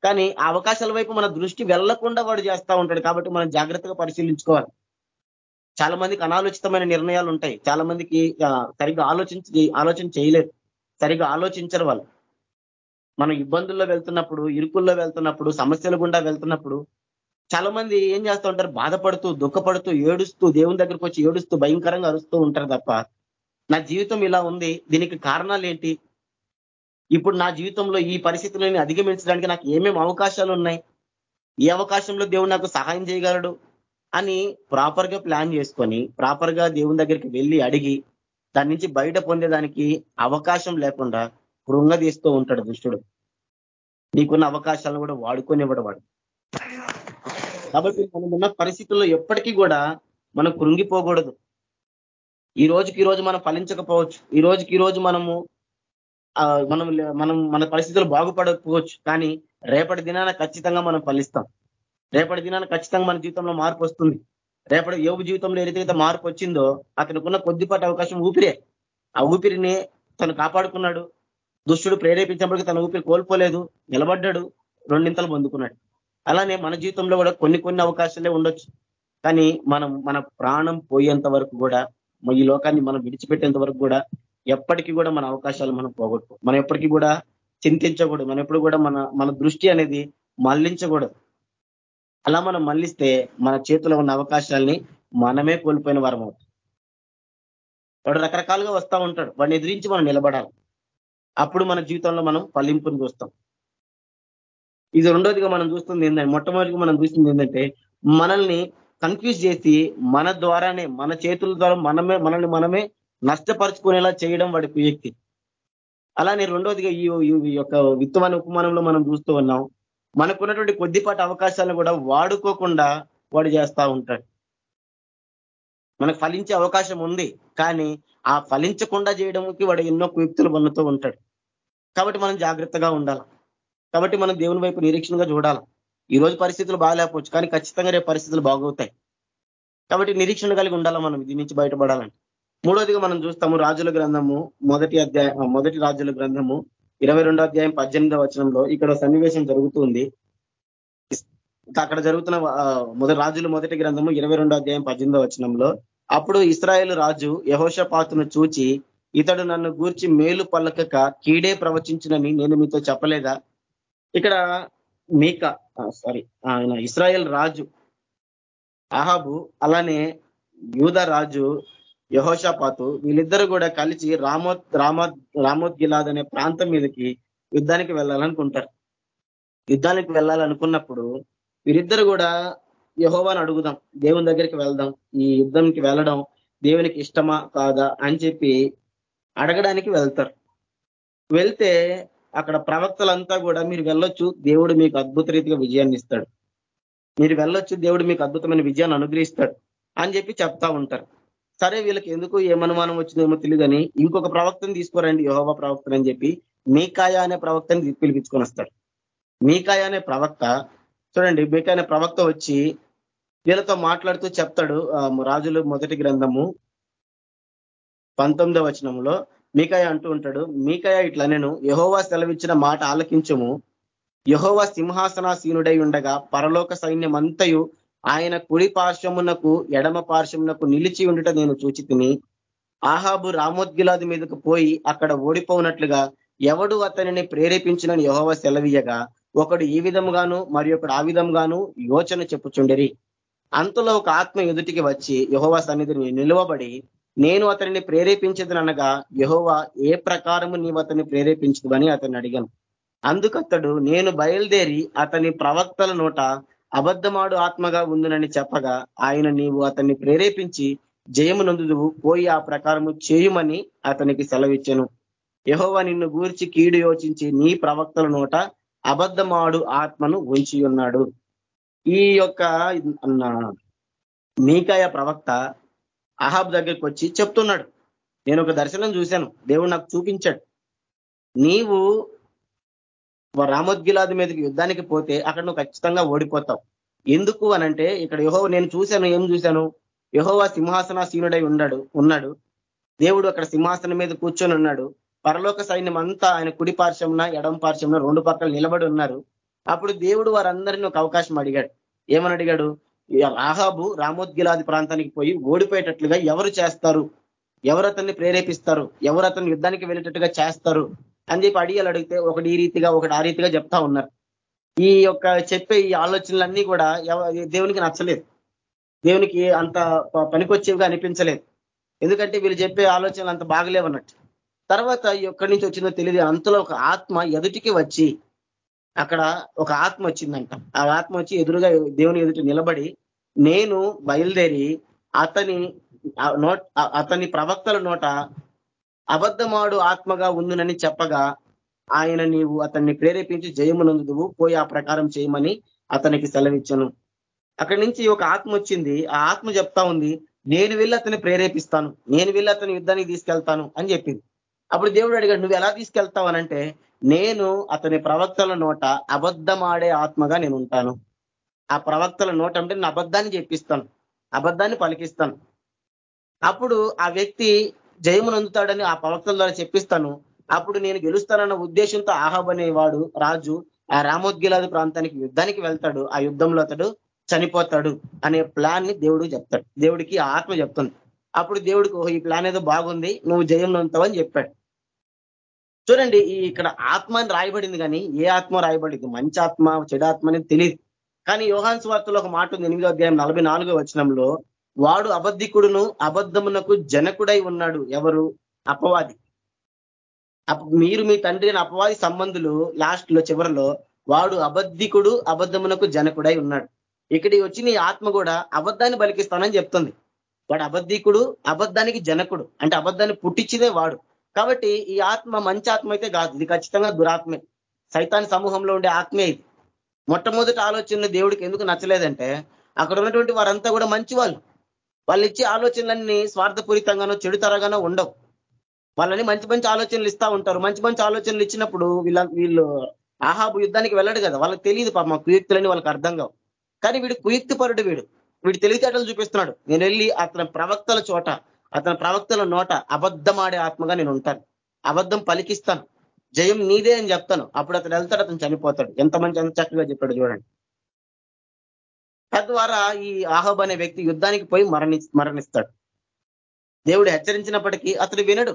కానీ ఆ అవకాశాల వైపు మన దృష్టి వెళ్ళకుండా వాడు చేస్తూ ఉంటాడు. కాబట్టి మనం జాగ్రత్తగా పరిశీలించుకోవాలి. చాలా మందికి అనాలోచితమైన నిర్ణయాలు ఉంటాయి. చాలా మందికి సరిగ్గా ఆలోచించి ఆలోచన చేయలేరు. సరిగా ఆలోచించరు వాళ్ళు. మనం ఇబ్బందుల్లో వెళ్తున్నప్పుడు ఇరుకుల్లో వెళ్తున్నప్పుడు సమస్యల గుండా వెళ్తున్నప్పుడు చాలా మంది ఏం చేస్తూ ఉంటారు? బాధపడుతూ దుఃఖపడుతూ ఏడుస్తూ దేవుని దగ్గరికి వచ్చి ఏడుస్తూ భయంకరంగా అరుస్తూ ఉంటారు తప్ప నా జీవితం ఇలా ఉంది దీనికి కారణాలు ఏంటి? ఇప్పుడు నా జీవితంలో ఈ పరిస్థితులను అధిగమించడానికి నాకు ఏమేమి అవకాశాలు ఉన్నాయి? ఏ అవకాశంలో దేవుడు నాకు సహాయం చేయగలడు? అని ప్రాపర్గా ప్లాన్ చేసుకొని ప్రాపర్గా దేవుని దగ్గరికి వెళ్ళి అడిగి దాని నుంచి బయట పొందేదానికి అవకాశం లేకుండా కృంగదీస్తూ ఉంటాడు దుష్టుడు. నీకున్న అవకాశాలను కూడా వాడుకొనివ్వడు వాడు. కాబట్టి మనం ఉన్న పరిస్థితుల్లో ఎప్పటికీ కూడా మనం కృంగిపోకూడదు. ఈ రోజుకి ఈ రోజు మనం ఫలించకపోవచ్చు. ఈ రోజుకి ఈ రోజు మనము మనం మనం మన పరిస్థితులు బాగుపడకపోవచ్చు. కానీ రేపటి దినాన ఖచ్చితంగా మనం ఫలిస్తాం. రేపటి దినాన ఖచ్చితంగా మన జీవితంలో మార్పు వస్తుంది. రేపటి యోగు జీవితంలో ఏదైతే మార్పు వచ్చిందో అతనుకున్న కొద్దిపాటి అవకాశం ఊపిరే. ఆ ఊపిరిని తను కాపాడుకున్నాడు. దుష్టుడు ప్రేరేపించినప్పటికీ తన ఊపిరి కోల్పోలేదు నిలబడ్డాడు రెండింతలు పొందుకున్నాడు. అలానే మన జీవితంలో కూడా కొన్ని కొన్ని అవకాశాలే ఉండొచ్చు. కానీ మనం మన ప్రాణం పోయేంత వరకు కూడా ఈ లోకాన్ని మనం విడిచిపెట్టేంత వరకు కూడా ఎప్పటికీ కూడా మన అవకాశాలు మనం పోగొట్టు మనం ఎప్పటికీ కూడా చింతించకూడదు. మనం ఎప్పుడు కూడా మన మన దృష్టి అనేది మళ్ళించకూడదు. అలా మనం మళ్ళిస్తే మన చేతిలో ఉన్న అవకాశాలని మనమే కోల్పోయిన వారం అవుతాం. వాడు రకరకాలుగా వస్తూ ఉంటాడు. వాడిని ఎదిరించి మనం నిలబడాలి. అప్పుడు మన జీవితంలో మనం ఫలింపుని చూస్తాం. ఇది రెండోదిగా మనం చూస్తుంది ఏంటంటే మొట్టమొదటిగా మనం చూస్తుంది ఏంటంటే మనల్ని కన్ఫ్యూజ్ చేసి మన ద్వారానే మన చేతుల ద్వారా మనమే మనల్ని మనమే నష్టపరుచుకునేలా చేయడం వాడి కుయక్తి అలానే రెండోదిగా ఈ ఈ యొక్క విత్తమైన ఉపమానంలో మనం చూస్తూ ఉన్నాం. మనకున్నటువంటి కొద్దిపాటి అవకాశాలను కూడా వాడుకోకుండా వాడు చేస్తా ఉంటాడు. మనకు ఫలించే అవకాశం ఉంది కానీ ఆ ఫలించకుండా చేయడానికి వాడు ఎన్నో కుయుక్తులు పన్నుతూ ఉంటాడు. కాబట్టి మనం జాగ్రత్తగా ఉండాలి. కాబట్టి మనం దేవుని వైపు నిరీక్షణగా చూడాలి. ఈ రోజు పరిస్థితులు బాగాలేకపోవచ్చు కానీ ఖచ్చితంగా రేపు పరిస్థితులు బాగవుతాయి. కాబట్టి నిరీక్షణ కలిగి ఉండాలా మనం? దీని నుంచి బయటపడాలంటే. మూడోదిగా మనం చూస్తాము రాజుల గ్రంథము మొదటి అధ్యాయం మొదటి రాజుల గ్రంథము ఇరవై అధ్యాయం పద్దెనిమిదో వచనంలో ఇక్కడ సన్నివేశం జరుగుతుంది. అక్కడ జరుగుతున్న మొదటి రాజుల మొదటి గ్రంథము ఇరవై అధ్యాయం పద్దెనిమిదో వచనంలో అప్పుడు ఇస్రాయేల్ రాజు యహోషపాతును చూచి ఇతడు నన్ను గూర్చి మేలు పలకక కీడే ప్రవచించునని నేను మీతో చెప్పలేదా? ఇక్కడ మీక సారీ ఆయన ఇస్రాయేల్ రాజు అహాబు అలానే యూద రాజు యహోషపాతు వీళ్ళిద్దరు కూడా కలిసి రామోద్ రామోద్ రామోత్ గిలాద్ అనే ప్రాంతం మీదకి యుద్ధానికి వెళ్ళాలనుకుంటారు. యుద్ధానికి వెళ్ళాలనుకున్నప్పుడు వీరిద్దరు కూడా యహోవాని అడుగుదాం దేవుని దగ్గరికి వెళ్దాం ఈ యుద్ధంకి వెళ్ళడం దేవునికి ఇష్టమా కాదా అని చెప్పి అడగడానికి వెళ్తారు. వెళ్తే అక్కడ ప్రవక్తలంతా కూడా మీరు వెళ్ళొచ్చు దేవుడు మీకు అద్భుత రీతిగా విజయాన్ని ఇస్తాడు. మీరు వెళ్ళొచ్చు దేవుడు మీకు అద్భుతమైన విజయాన్ని అనుగ్రహిస్తాడు అని చెప్పి చెప్తా ఉంటారు. సరే వీళ్ళకి ఎందుకు ఏమనుమానం వచ్చిందేమో తెలియదని ఇంకొక ప్రవక్తను తీసుకురండి యహోవా ప్రవక్తను అని చెప్పి మీకాయ అనే ప్రవక్తని పిలిపించుకొని వస్తాడు. మీకాయ అనే ప్రవక్త చూడండి మీకాయ అనే ప్రవక్త వచ్చి వీళ్ళతో మాట్లాడుతూ చెప్తాడు రాజులు మొదటి గ్రంథము పంతొమ్మిదవ వచనంలో మీకాయ అంటూ ఉంటాడు మీకాయ ఇట్లా నేను యహోవా సెలవిచ్చిన మాట ఆలకించము. యహోవా సింహాసనాసీనుడై ఉండగా పరలోక సైన్యం అంతయు ఆయన కుడి పార్శ్వమునకు ఎడమ పార్శ్వమునకు నిలిచి ఉండుట నేను చూచి తిని ఆహాబు రామోద్గిలాది మీదకు పోయి అక్కడ ఓడిపోనట్లుగా ఎవడు అతనిని ప్రేరేపించినని యహోవ సెలవీయగా ఒకడు ఈ విధముగాను మరి ఒకడు ఆ విధంగాను యోచన చెప్పుచుండరి. అంతలో ఒక ఆత్మ ఎదుటికి వచ్చి యహోవ సన్నిధిని నిలువబడి నేను అతనిని ప్రేరేపించదనగా యహోవా ఏ ప్రకారము నీవు అతన్ని ప్రేరేపించదని అతన్ని అడిగాను. అందుకతడు నేను బయలుదేరి అతని ప్రవక్తల నోట అబద్ధమాడు ఆత్మగా ఉందునని చెప్పగా ఆయన నీవు అతన్ని ప్రేరేపించి జయము నందుదువు పోయి ఆ ప్రకారము చేయుమని అతనికి సెలవిచ్చను. యహోవ నిన్ను గూర్చి కీడు యోచించి నీ ప్రవక్తల నోట అబద్ధమాడు ఆత్మను ఉంచి ఉన్నాడు ఈ యొక్క మీకాయ ప్రవక్త అహాబ్ దగ్గరికి వచ్చి చెప్తున్నాడు. నేను ఒక దర్శనం చూశాను. దేవుడు నాకు చూపించాడు. నీవు రామోద్గిలాది మీదకి యుద్ధానికి పోతే అక్కడ నువ్వు ఖచ్చితంగా ఓడిపోతావు. ఎందుకు అనంటే ఇక్కడ యహో నేను చూశాను ఏం చూశాను? యహోవా సింహాసనాసీనుడై ఉన్నాడు ఉన్నాడు. దేవుడు అక్కడ సింహాసనం మీద కూర్చొని ఉన్నాడు. పరలోక సైన్యం అంతా ఆయన కుడి పార్శ్వంన ఎడం పార్శ్వంన రెండు పక్కలు నిలబడి ఉన్నారు. అప్పుడు దేవుడు వారందరినీ ఒక అవకాశం అడిగాడు. ఏమని అడిగాడు? రాహాబు రామోద్గిలాది ప్రాంతానికి పోయి ఓడిపోయేటట్లుగా ఎవరు చేస్తారు? ఎవరు అతన్ని ప్రేరేపిస్తారు? ఎవరు అతన్ని యుద్ధానికి వెళ్ళేటట్టుగా చేస్తారు? అని చెప్పి అడిగాలు అడిగితే ఒకటి ఈ రీతిగా ఒకటి ఆ రీతిగా చెప్తా ఉన్నారు. ఈ యొక్క చెప్పే ఈ ఆలోచనలన్నీ కూడా దేవునికి నచ్చలేదు. దేవునికి అంత పనికొచ్చేవిగా అనిపించలేదు. ఎందుకంటే వీళ్ళు చెప్పే ఆలోచనలు అంత బాగలేవన్నట్టు తర్వాత ఎక్కడి నుంచి వచ్చిందో తెలియదు అంతలో ఒక ఆత్మ ఎదుటికి వచ్చి అక్కడ ఒక ఆత్మ వచ్చిందంట. ఆ ఆత్మ వచ్చి ఎదురుగా దేవుని ఎదుటి నిలబడి నేను బయలుదేరి అతని నోట్ అతని ప్రవక్తల నోట అబద్ధమాడు ఆత్మగా ఉందునని చెప్పగా ఆయన నీవు అతన్ని ప్రేరేపించి జయమునందువు పోయి ఆ ప్రకారం చేయమని అతనికి సెలవిచ్చను. అక్కడి నుంచి ఒక ఆత్మ వచ్చింది. ఆ ఆత్మ చెప్తా ఉంది నేను వెళ్ళి అతన్ని ప్రేరేపిస్తాను. నేను వెళ్ళి అతని యుద్ధానికి తీసుకెళ్తాను అని చెప్పింది. అప్పుడు దేవుడు అడిగాడు నువ్వు ఎలా తీసుకెళ్తావు? అనంటే నేను అతని ప్రవక్తల నోట అబద్ధమాడే ఆత్మగా నేను ఉంటాను. ఆ ప్రవక్తల నోట అంటే నేను అబద్ధాన్ని చెప్పిస్తాను అబద్ధాన్ని పలికిస్తాను. అప్పుడు ఆ వ్యక్తి జయమును అందుతాడని ఆ ప్రవక్తల ద్వారా చెప్పిస్తాను. అప్పుడు నేను గెలుస్తానన్న ఉద్దేశంతో ఆహాబ్ అనేవాడు రాజు ఆ రామోద్గిలాది ప్రాంతానికి యుద్ధానికి వెళ్తాడు. ఆ యుద్ధంలో అతడు చనిపోతాడు అనే ప్లాన్ని దేవుడు చెప్తాడు. దేవుడికి ఆత్మ చెప్తుంది. అప్పుడు దేవుడికి ఈ ప్లాన్ ఏదో బాగుంది నువ్వు జయం అని చెప్పాడు. చూడండి ఈ ఇక్కడ ఆత్మ అని రాయబడింది కానీ ఏ ఆత్మ రాయబడింది మంచి ఆత్మ చెడాత్మ అనేది తెలియదు కానీ యోహాన్స్ వార్తలో ఒక మాట ఉంది ఎనిమిదో అధ్యాయం నలభై నాలుగో వచనంలో వాడు అబద్ధికుడును అబద్ధమునకు జనకుడై ఉన్నాడు. ఎవరు? అపవాది. అప- మీరు మీ తండ్రి అయిన అపవాది సంబంధులు లాస్ట్లో చివరిలో వాడు అబద్ధికుడు అబద్ధమునకు జనకుడై ఉన్నాడు. ఇక్కడికి వచ్చి నీ ఆత్మ కూడా అబద్ధాన్ని బలికిస్తానని చెప్తుంది. వాడు అబద్ధికుడు అబద్ధానికి జనకుడు. అంటే అబద్ధాన్ని పుట్టించిదే వాడు. కాబట్టి ఈ ఆత్మ మంచి ఆత్మ అయితే కాదు. ఇది ఖచ్చితంగా దురాత్మే. సైతాన్ సమూహంలో ఉండే ఆత్మే ఇది. మొట్టమొదటి ఆలోచన దేవుడికి ఎందుకు నచ్చలేదంటే అక్కడ ఉన్నటువంటి వారంతా కూడా మంచి వాళ్ళు వాళ్ళు ఇచ్చే ఆలోచనలన్నీ స్వార్థపూరితంగానో చెడుతరగానో ఉండవు. వాళ్ళని మంచి మంచి ఆలోచనలు ఇస్తా ఉంటారు. మంచి మంచి ఆలోచనలు ఇచ్చినప్పుడు వీళ్ళ వీళ్ళు ఆహాబు యుద్ధానికి వెళ్ళడు కదా. వాళ్ళకి తెలియదు పాప కుయుక్తులని వాళ్ళకి అర్థం కావు. కానీ వీడు కుయుక్తి పరుడు వీడు. వీడు తెలివితేటలు చూపిస్తున్నాడు. నేను వెళ్ళి అతని ప్రవక్తల చోట అతని ప్రవక్తల నోట అబద్ధమాడే ఆత్మగా నేను ఉంటాను. అబద్ధం పలికిస్తాను. జయం నీదే అని చెప్తాను. అప్పుడు అతను వెళ్తాడు అతను చనిపోతాడు. ఎంత మంచి ఎంత చక్కగా చెప్పాడు చూడండి. తద్వారా ఈ ఆహబ్ అనే వ్యక్తి యుద్ధానికి పోయి మరణి మరణిస్తాడు. దేవుడు హెచ్చరించినప్పటికీ అతడు వినడు.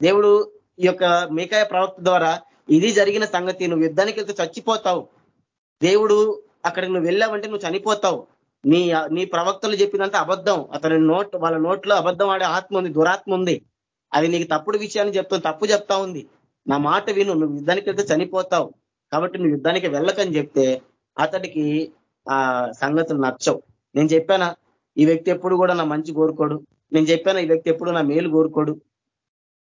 దేవుడు ఈ యొక్క మేకాయ ప్రవక్త ద్వారా ఇది జరిగిన సంగతి నువ్వు యుద్ధానికి వెళ్తే చచ్చిపోతావు. దేవుడు అక్కడికి నువ్వు వెళ్ళావంటే నువ్వు చనిపోతావు. నీ నీ ప్రవక్తలు చెప్పినంత అబద్ధం. అతని నోట్ వాళ్ళ నోట్లో అబద్ధం ఆడే ఆత్మ ఉంది దురాత్మ ఉంది. అది నీకు తప్పుడు విషయాన్ని చెప్తుంది తప్పు చెప్తా ఉంది. నా మాట విను నువ్వు యుద్ధానికి వెళ్తే చనిపోతావు. కాబట్టి నువ్వు యుద్ధానికి వెళ్ళకని చెప్తే అతడికి ఆ సంగతులు నచ్చవు. నేను చెప్పానా ఈ వ్యక్తి ఎప్పుడు కూడా నా మంచి కోరుకోడు. నేను చెప్పాను ఈ వ్యక్తి ఎప్పుడు నా మేలు కోరుకోడు.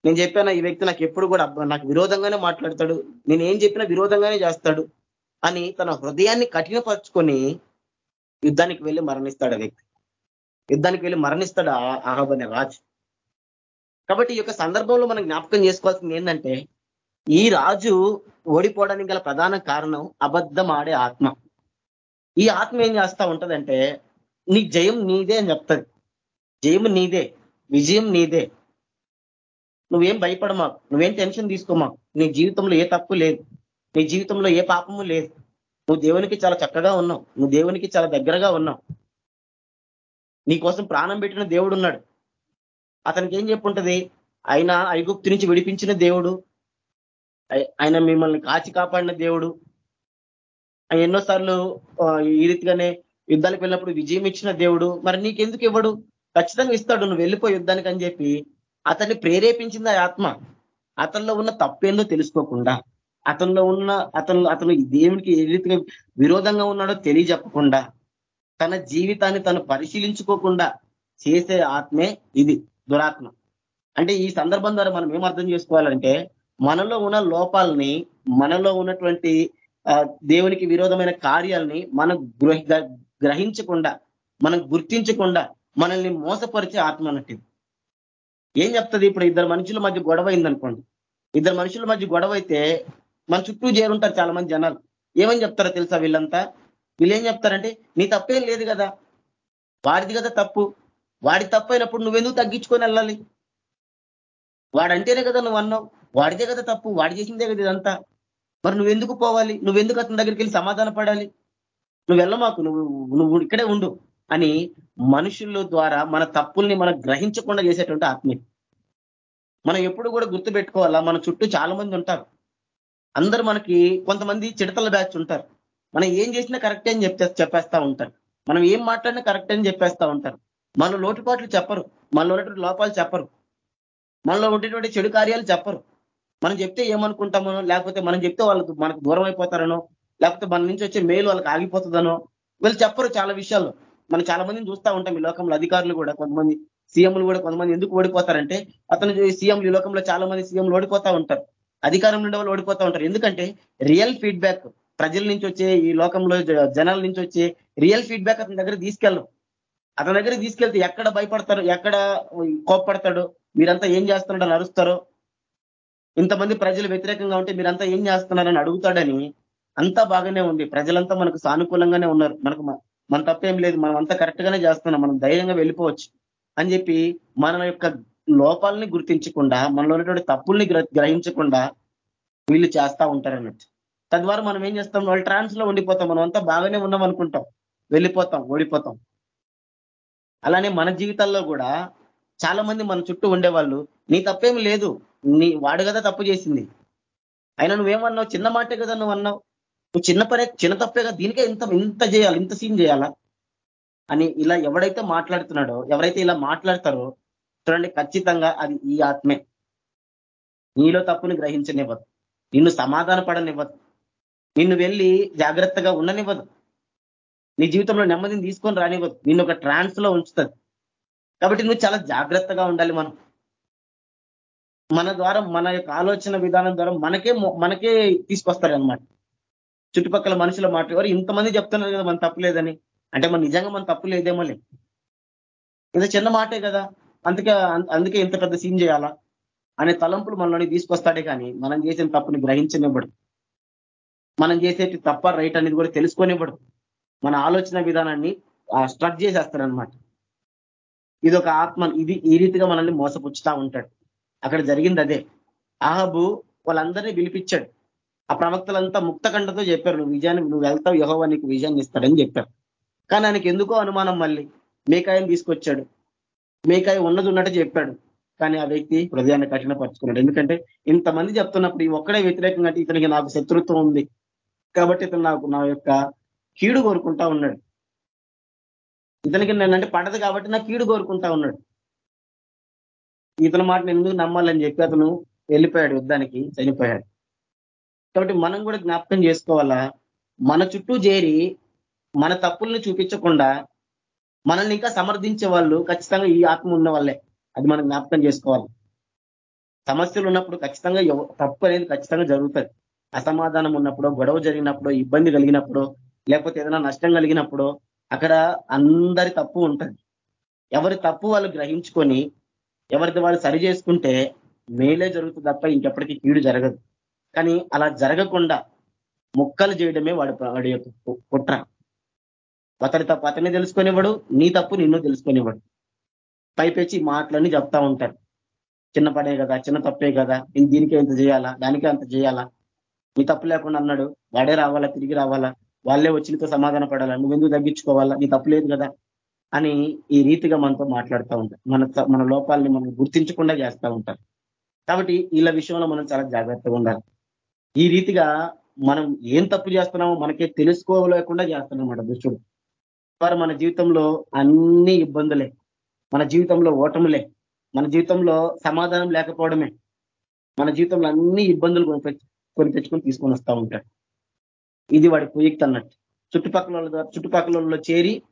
నేను చెప్పాను ఈ వ్యక్తి నాకు ఎప్పుడు కూడా నాకు విరోధంగానే మాట్లాడతాడు. నేను ఏం చెప్పినా విరోధంగానే చేస్తాడు అని తన హృదయాన్ని కఠినపరుచుకొని యుద్ధానికి వెళ్ళి మరణిస్తాడు ఆ వ్యక్తి. యుద్ధానికి వెళ్ళి మరణిస్తాడు ఆ- అనే రాజు. కాబట్టి ఈ యొక్క సందర్భంలో మనం జ్ఞాపకం చేసుకోవాల్సింది ఏంటంటే ఈ రాజు ఓడిపోవడానికి గల ప్రధాన కారణం అబద్ధం ఆడే ఆత్మ. ఈ ఆత్మ ఏం చేస్తా ఉంటదంటే నీ జయం నీదే అని చెప్తుంది. జయం నీదే విజయం నీదే. నువ్వేం భయపడమాకు నువ్వేం టెన్షన్ తీసుకోమాకు. నీ జీవితంలో ఏ తప్పు లేదు. నీ జీవితంలో ఏ పాపము లేదు. నువ్వు దేవునికి చాలా చక్కగా ఉన్నావు. నువ్వు దేవునికి చాలా దగ్గరగా ఉన్నావు. నీ కోసం ప్రాణం పెట్టిన దేవుడు ఉన్నాడు. అతనికి ఏం చెప్పుంటది? ఆయన ఐగుప్తు నుంచి విడిపించిన దేవుడు. ఆయన మిమ్మల్ని కాచి కాపాడిన దేవుడు. ఆయన ఎన్నోసార్లు ఈ రీతిగానే యుద్ధాలకు వెళ్ళినప్పుడు విజయం ఇచ్చిన దేవుడు మరి నీకెందుకు ఇవ్వడు? ఖచ్చితంగా ఇస్తాడు నువ్వు వెళ్ళిపో యుద్ధానికి అని చెప్పి అతన్ని ప్రేరేపించింది ఆ ఆత్మ. అతనిలో ఉన్న తప్పేందో తెలుసుకోకుండా అతనిలో ఉన్న అతను అతను దేవునికి ఏ రీతిగా విరోధంగా ఉన్నాడో తెలియజెప్పకుండా తన జీవితాన్ని తను పరిశీలించుకోకుండా చేసే ఆత్మే ఇది దురాత్మ. అంటే ఈ సందర్భం ద్వారా మనం ఏం అర్థం చేసుకోవాలంటే మనలో ఉన్న లోపాలని మనలో ఉన్నటువంటి దేవునికి విరోధమైన కార్యాలని మనం గ్రహించకుండా మనం గుర్తించకుండా మనల్ని మోసపరిచే ఆత్మ అన్నట్టు ఏం చెప్తుంది ఇప్పుడు ఇద్దరు మనుషుల మధ్య గొడవ అయిందనుకోండి. ఇద్దరు మనుషుల మధ్య గొడవ అయితే మన చుట్టూ చేరుంటారు చాలా మంది జనాలు. ఏమని చెప్తారో తెలుసా వీళ్ళంతా? వీళ్ళు ఏం చెప్తారంటే నీ తప్పేం లేదు కదా. వాడిది కదా తప్పు. వాడి తప్పు అయినప్పుడు నువ్వెందుకు తగ్గించుకొని వెళ్ళాలి? వాడంటేనే కదా నువ్వు అన్నావు వాడిదే కదా తప్పు. వాడి చేసిందే కదా ఇదంతా. మరి నువ్వెందుకు పోవాలి? నువ్వెందుకు అతని దగ్గరికి వెళ్ళి సమాధాన పడాలి? నువ్వు వెళ్ళమాకు నువ్వు నువ్వు ఇక్కడే ఉండు అని మనుషుల ద్వారా మన తప్పుల్ని మనం గ్రహించకుండా చేసేటువంటి ఆత్మీయ. మనం ఎప్పుడు కూడా గుర్తు పెట్టుకోవాలా మన చుట్టూ చాలా మంది ఉంటారు. అందరూ మనకి కొంతమంది చిడతల బ్యాచ్ ఉంటారు. మనం ఏం చేసినా కరెక్ట్ అని చెప్తే చెప్పేస్తా ఉంటారు. మనం ఏం మాట్లాడినా కరెక్ట్ అని చెప్పేస్తా ఉంటారు. మన లోటుపాట్లు చెప్పరు. మనలో ఉన్నటువంటి లోపాలు చెప్పరు. మనలో ఉండేటువంటి చెడు కార్యాలు చెప్పరు. మనం చెప్తే ఏమనుకుంటామనో లేకపోతే మనం చెప్తే వాళ్ళకు మనకు దూరం అయిపోతారనో లేకపోతే మన నుంచి వచ్చే మేలు వాళ్ళకి ఆగిపోతుందనో వీళ్ళు చెప్పరు చాలా విషయాలు. మనం చాలా మందిని చూస్తూ ఉంటాం ఈ లోకంలో అధికారులు కూడా కొంతమంది సీఎంలు కూడా కొంతమంది ఎందుకు ఓడిపోతారంటే అతను సీఎంలు ఈ లోకంలో చాలా మంది సీఎంలు ఓడిపోతా ఉంటారు. అధికారం నుండి వాళ్ళు ఓడిపోతా ఉంటారు. ఎందుకంటే రియల్ ఫీడ్బ్యాక్ ప్రజల నుంచి వచ్చే ఈ లోకంలో జ- జనాల నుంచి వచ్చే రియల్ ఫీడ్బ్యాక్ అతని దగ్గర తీసుకెళ్ళం అతని దగ్గర తీసుకెళ్తే ఎక్కడ భయపడతారు ఎక్కడ కోప్పడతాడు మీరంతా ఏం చేస్తున్నారని అరుస్తారో ఇంతమంది ప్రజలు వ్యతిరేకంగా ఉంటే మీరంతా ఏం చేస్తున్నారని అడుగుతాడని అంతా బాగానే ఉంది. ప్రజలంతా మనకు సానుకూలంగానే ఉన్నారు. మనకు మన తప్పేం లేదు. మనం అంతా కరెక్ట్ గానే చేస్తున్నాం. మనం ధైర్యంగా వెళ్ళిపోవచ్చు అని చెప్పి మన యొక్క లోపాలని గుర్తించకుండా మనలో ఉన్నటువంటి తప్పుల్ని గ్రహించకుండా వీళ్ళు చేస్తా ఉంటారు అన్నట్టు తద్వారా మనం ఏం చేస్తాం? వాళ్ళు ట్రాన్స్లో ఉండిపోతాం. మనం అంతా బాగానే ఉన్నాం అనుకుంటాం. వెళ్ళిపోతాం ఓడిపోతాం. అలానే మన జీవితాల్లో కూడా చాలా మంది మన చుట్టూ ఉండేవాళ్ళు నీ తప్పేం లేదు. నీ వాడు కదా తప్పు చేసింది. అయినా నువ్వేమన్నావు? చిన్న మాటే కదా నువ్వు అన్నావు? నువ్వు చిన్న పనే చిన్న తప్పే కదా? దీనికే ఇంత ఇంత చేయాలి ఇంత సీన్ చేయాలా? అని ఇలా ఎవడైతే మాట్లాడుతున్నాడో ఎవరైతే ఇలా మాట్లాడతారో చూడండి ఖచ్చితంగా అది ఈ ఆత్మే. నీలో తప్పుని గ్రహించనివ్వదు. నిన్ను సమాధాన పడనివ్వదు నిన్ను వెళ్ళి జాగ్రత్తగా ఉండనివ్వదు. నీ జీవితంలో నెమ్మదిని తీసుకొని రానివ్వదు. నిన్ను ఒక ట్రాన్స్లో ఉంచుతుంది. కాబట్టి నువ్వు చాలా జాగ్రత్తగా ఉండాలి మనం. మన ద్వారా మన యొక్క ఆలోచన విధానం ద్వారా మనకే మనకే తీసుకొస్తారనమాట చుట్టుపక్కల మనుషుల మాట ఎవరు ఇంతమంది చెప్తున్నారు కదా మన తప్పులేదని. అంటే మన నిజంగా మన తప్పు లేదేమోలే ఇది చిన్న మాటే కదా. అందుకే అందుకే ఇంత పెద్ద సీన్ చేయాలా? అనే తలంపులు మనలోని తీసుకొస్తాడే కానీ మనం చేసిన తప్పుని గ్రహించనివ్వడు. మనం చేసేటి తప్ప రైట్ అనేది కూడా తెలుసుకొనివ్వడు. మన ఆలోచన విధానాన్ని స్ట్రక్ చేసేస్తారనమాట ఇది ఒక ఆత్మ ఇది ఈ రీతిగా మనల్ని మోసపుచ్చుతా ఉంటాడు. అక్కడ జరిగింది అదే. ఆహబు వాళ్ళందరినీ పిలిపించాడు. ఆ ప్రవక్తలంతా ముక్తకండతో చెప్పారు నువ్వు విజయాన్ని నువ్వు వెళ్తావు యహోవా నీకు విజయాన్ని ఇస్తాడని చెప్పారు. కానీ ఆయనకి ఎందుకో అనుమానం మళ్ళీ. మేకాయని తీసుకొచ్చాడు. మేకాయ ఉన్నది ఉన్నట్టు చెప్పాడు. కానీ ఆ వ్యక్తి హృదయాన్ని కఠినపరుచుకున్నాడు. ఎందుకంటే ఇంతమంది చెప్తున్నప్పుడు ఈ ఒక్కడే వ్యతిరేకంగా అంటే ఇతనికి నాకు శత్రుత్వం ఉంది. కాబట్టి ఇతను నాకు నా యొక్క కీడు కోరుకుంటా ఉన్నాడు. ఇతనికి నేనంటే పడదు కాబట్టి నా కీడు కోరుకుంటా ఉన్నాడు. ఇతని మాట నేను ఎందుకు నమ్మాలని చెప్పి అతను వెళ్ళిపోయాడు యుద్ధానికి చనిపోయాడు. కాబట్టి మనం కూడా జ్ఞాపకం చేసుకోవాలా? మన చుట్టూ చేరి మన తప్పుల్ని చూపించకుండా మనల్ని ఇంకా సమర్థించే వాళ్ళు ఖచ్చితంగా ఈ ఆత్మ ఉన్న వాళ్ళే. అది మనం జ్ఞాపకం చేసుకోవాలి. సమస్యలు ఉన్నప్పుడు ఖచ్చితంగా తప్పు అనేది ఖచ్చితంగా జరుగుతుంది. అసమాధానం ఉన్నప్పుడు గొడవ జరిగినప్పుడు ఇబ్బంది కలిగినప్పుడు లేకపోతే ఏదైనా నష్టం కలిగినప్పుడు అక్కడ అందరి తప్పు ఉంటుంది. ఎవరి తప్పు వాళ్ళు గ్రహించుకొని ఎవరిది వాళ్ళు సరి చేసుకుంటే మేలే జరుగుతుంది తప్ప ఇంకెప్పటికీ కీడు జరగదు. కానీ అలా జరగకుండా ముక్కలు చేయడమే వాడు వాడి యొక్క కుట్ర. అతడి తప్పు అతనే తెలుసుకునేవాడు నీ తప్పు నిన్ను తెలుసుకునేవాడు. పైపేచి మాటలన్నీ చెప్తా ఉంటారు చిన్న పడే కదా చిన్న తప్పే కదా నేను దీనికే ఇంత చేయాలా దానికే అంత చేయాలా? నీ తప్పు లేకుండా అన్నాడు వాడే రావాలా తిరిగి రావాలా? వాళ్ళే వచ్చినతో సమాధాన పడాలా? నువ్వెందుకు తగ్గించుకోవాలా? నీ తప్పు లేదు కదా? అని ఈ రీతిగా మనతో మాట్లాడుతూ ఉంటారు. మన మన లోపాలని మనం గుర్తించకుండా చేస్తూ ఉంటారు. కాబట్టి వీళ్ళ విషయంలో మనం చాలా జాగ్రత్తగా ఉండాలి. ఈ రీతిగా మనం ఏం తప్పు చేస్తున్నామో మనకే తెలుసుకోలేకుండా చేస్తున్నాం దుష్టుడు. వారు మన జీవితంలో అన్ని ఇబ్బందులే. మన జీవితంలో ఓటములే. మన జీవితంలో సమాధానం లేకపోవడమే. మన జీవితంలో అన్ని ఇబ్బందులు కొని తెచ్చుకొని తీసుకొని వస్తూ ఉంటాడు ఇది వాడి కుయుక్తి అన్నట్టు. చుట్టుపక్కల చుట్టుపక్కల చేరి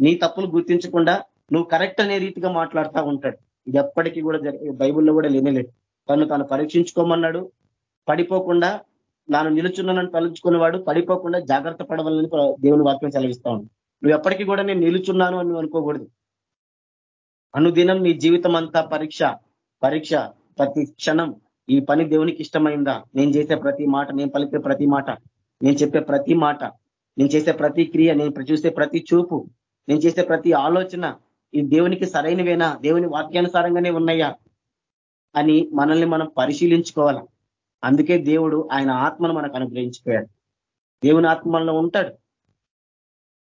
నీ తప్పులు గుర్తించకుండా నువ్వు కరెక్ట్ అనే రీతిగా మాట్లాడుతూ ఉంటాడు. ఇది ఎప్పటికీ కూడా బైబుల్లో కూడా లేనేలేదు. తను తాను పరీక్షించుకోమన్నాడు. పడిపోకుండా నాను నిలుచున్నానని తలుచుకునేవాడు పడిపోకుండా జాగ్రత్త పడవాలని దేవుని వాక్యం సెలవిస్తా ఉన్నాడు నువ్వు ఎప్పటికీ కూడా నేను నిలుచున్నాను అని అనుకోకూడదు. అనుదినం నీ జీవితం అంతా పరీక్ష పరీక్ష ప్రతి క్షణం ఈ పని దేవునికి ఇష్టమైందా? నేను చేసే ప్రతి మాట నేను పలికే ప్రతి మాట నేను చెప్పే ప్రతి మాట నేను చేసే ప్రతి క్రియ నేను చూసే ప్రతి చూపు నేను చేసే ప్రతి ఆలోచన ఈ దేవునికి సరైనవేనా? దేవుని వాక్యానుసారంగానే ఉన్నాయా? అని మనల్ని మనం పరిశీలించుకోవాలి? అందుకే దేవుడు ఆయన ఆత్మను మనకు అనుగ్రహించిపోయాడు. దేవుని ఆత్మ మనలో ఉంటాడు.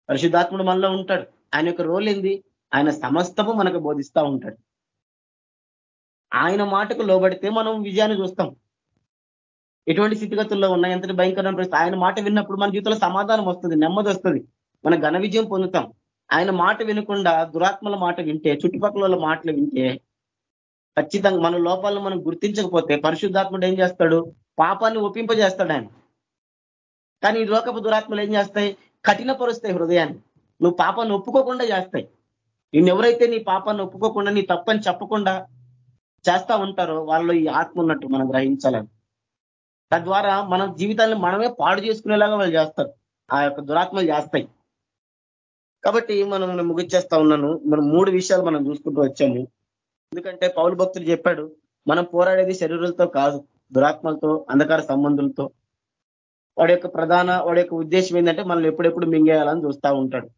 పరిశుద్ధాత్ముడు మనలో ఉంటాడు. ఆయన యొక్క రోల్ ఏంది? ఆయన సమస్తము మనకు బోధిస్తూ ఉంటాడు. ఆయన మాటకు లోబడితే మనం విజయాన్ని చూస్తాం. ఎటువంటి స్థితిగతుల్లో ఉన్నాయి ఎంతటి భయంకరమైన పరిస్థితి ఆయన మాట విన్నప్పుడు మన జీవితంలో సమాధానం వస్తుంది నెమ్మది వస్తుంది. మన ఘన విజయం పొందుతాం. ఆయన మాట వినకుండా దురాత్మల మాట వింటే చుట్టుపక్కల మాటలు వింటే ఖచ్చితంగా మన లోపాలను మనం గుర్తించకపోతే పరిశుద్ధాత్ముడు ఏం చేస్తాడు? పాపాన్ని ఒప్పింపజేస్తాడు ఆయన. కానీ ఈ లోకపు దురాత్మలు ఏం చేస్తాయి? కఠినపరుస్తాయి హృదయాన్ని. నువ్వు పాపాన్ని ఒప్పుకోకుండా చేస్తాయి. నిన్ను ఎవరైతే నీ పాపాన్ని ఒప్పుకోకుండా నీ తప్పని చెప్పకుండా చేస్తా ఉంటారో వాళ్ళు ఈ ఆత్మ ఉన్నట్టు మనం గ్రహించాలని. తద్వారా మన జీవితాన్ని మనమే పాడు చేసుకునేలాగా వాళ్ళు చేస్తారు. ఆ యొక్క దురాత్మలు చేస్తాయి. కాబట్టి మనం ముగిచ్చేస్తా ఉన్నాను. మనం మూడు విషయాలు మనం చూసుకుంటూ వచ్చాము. ఎందుకంటే పౌరు భక్తులు చెప్పాడు మనం పోరాడేది శరీరాలతో కాదు దురాత్మలతో అంధకార సంబంధులతో. వాడి యొక్క ప్రధాన వాడి యొక్క ఉద్దేశం ఏంటంటే మనం ఎప్పుడెప్పుడు మింగేయాలని చూస్తూ ఉంటాడు.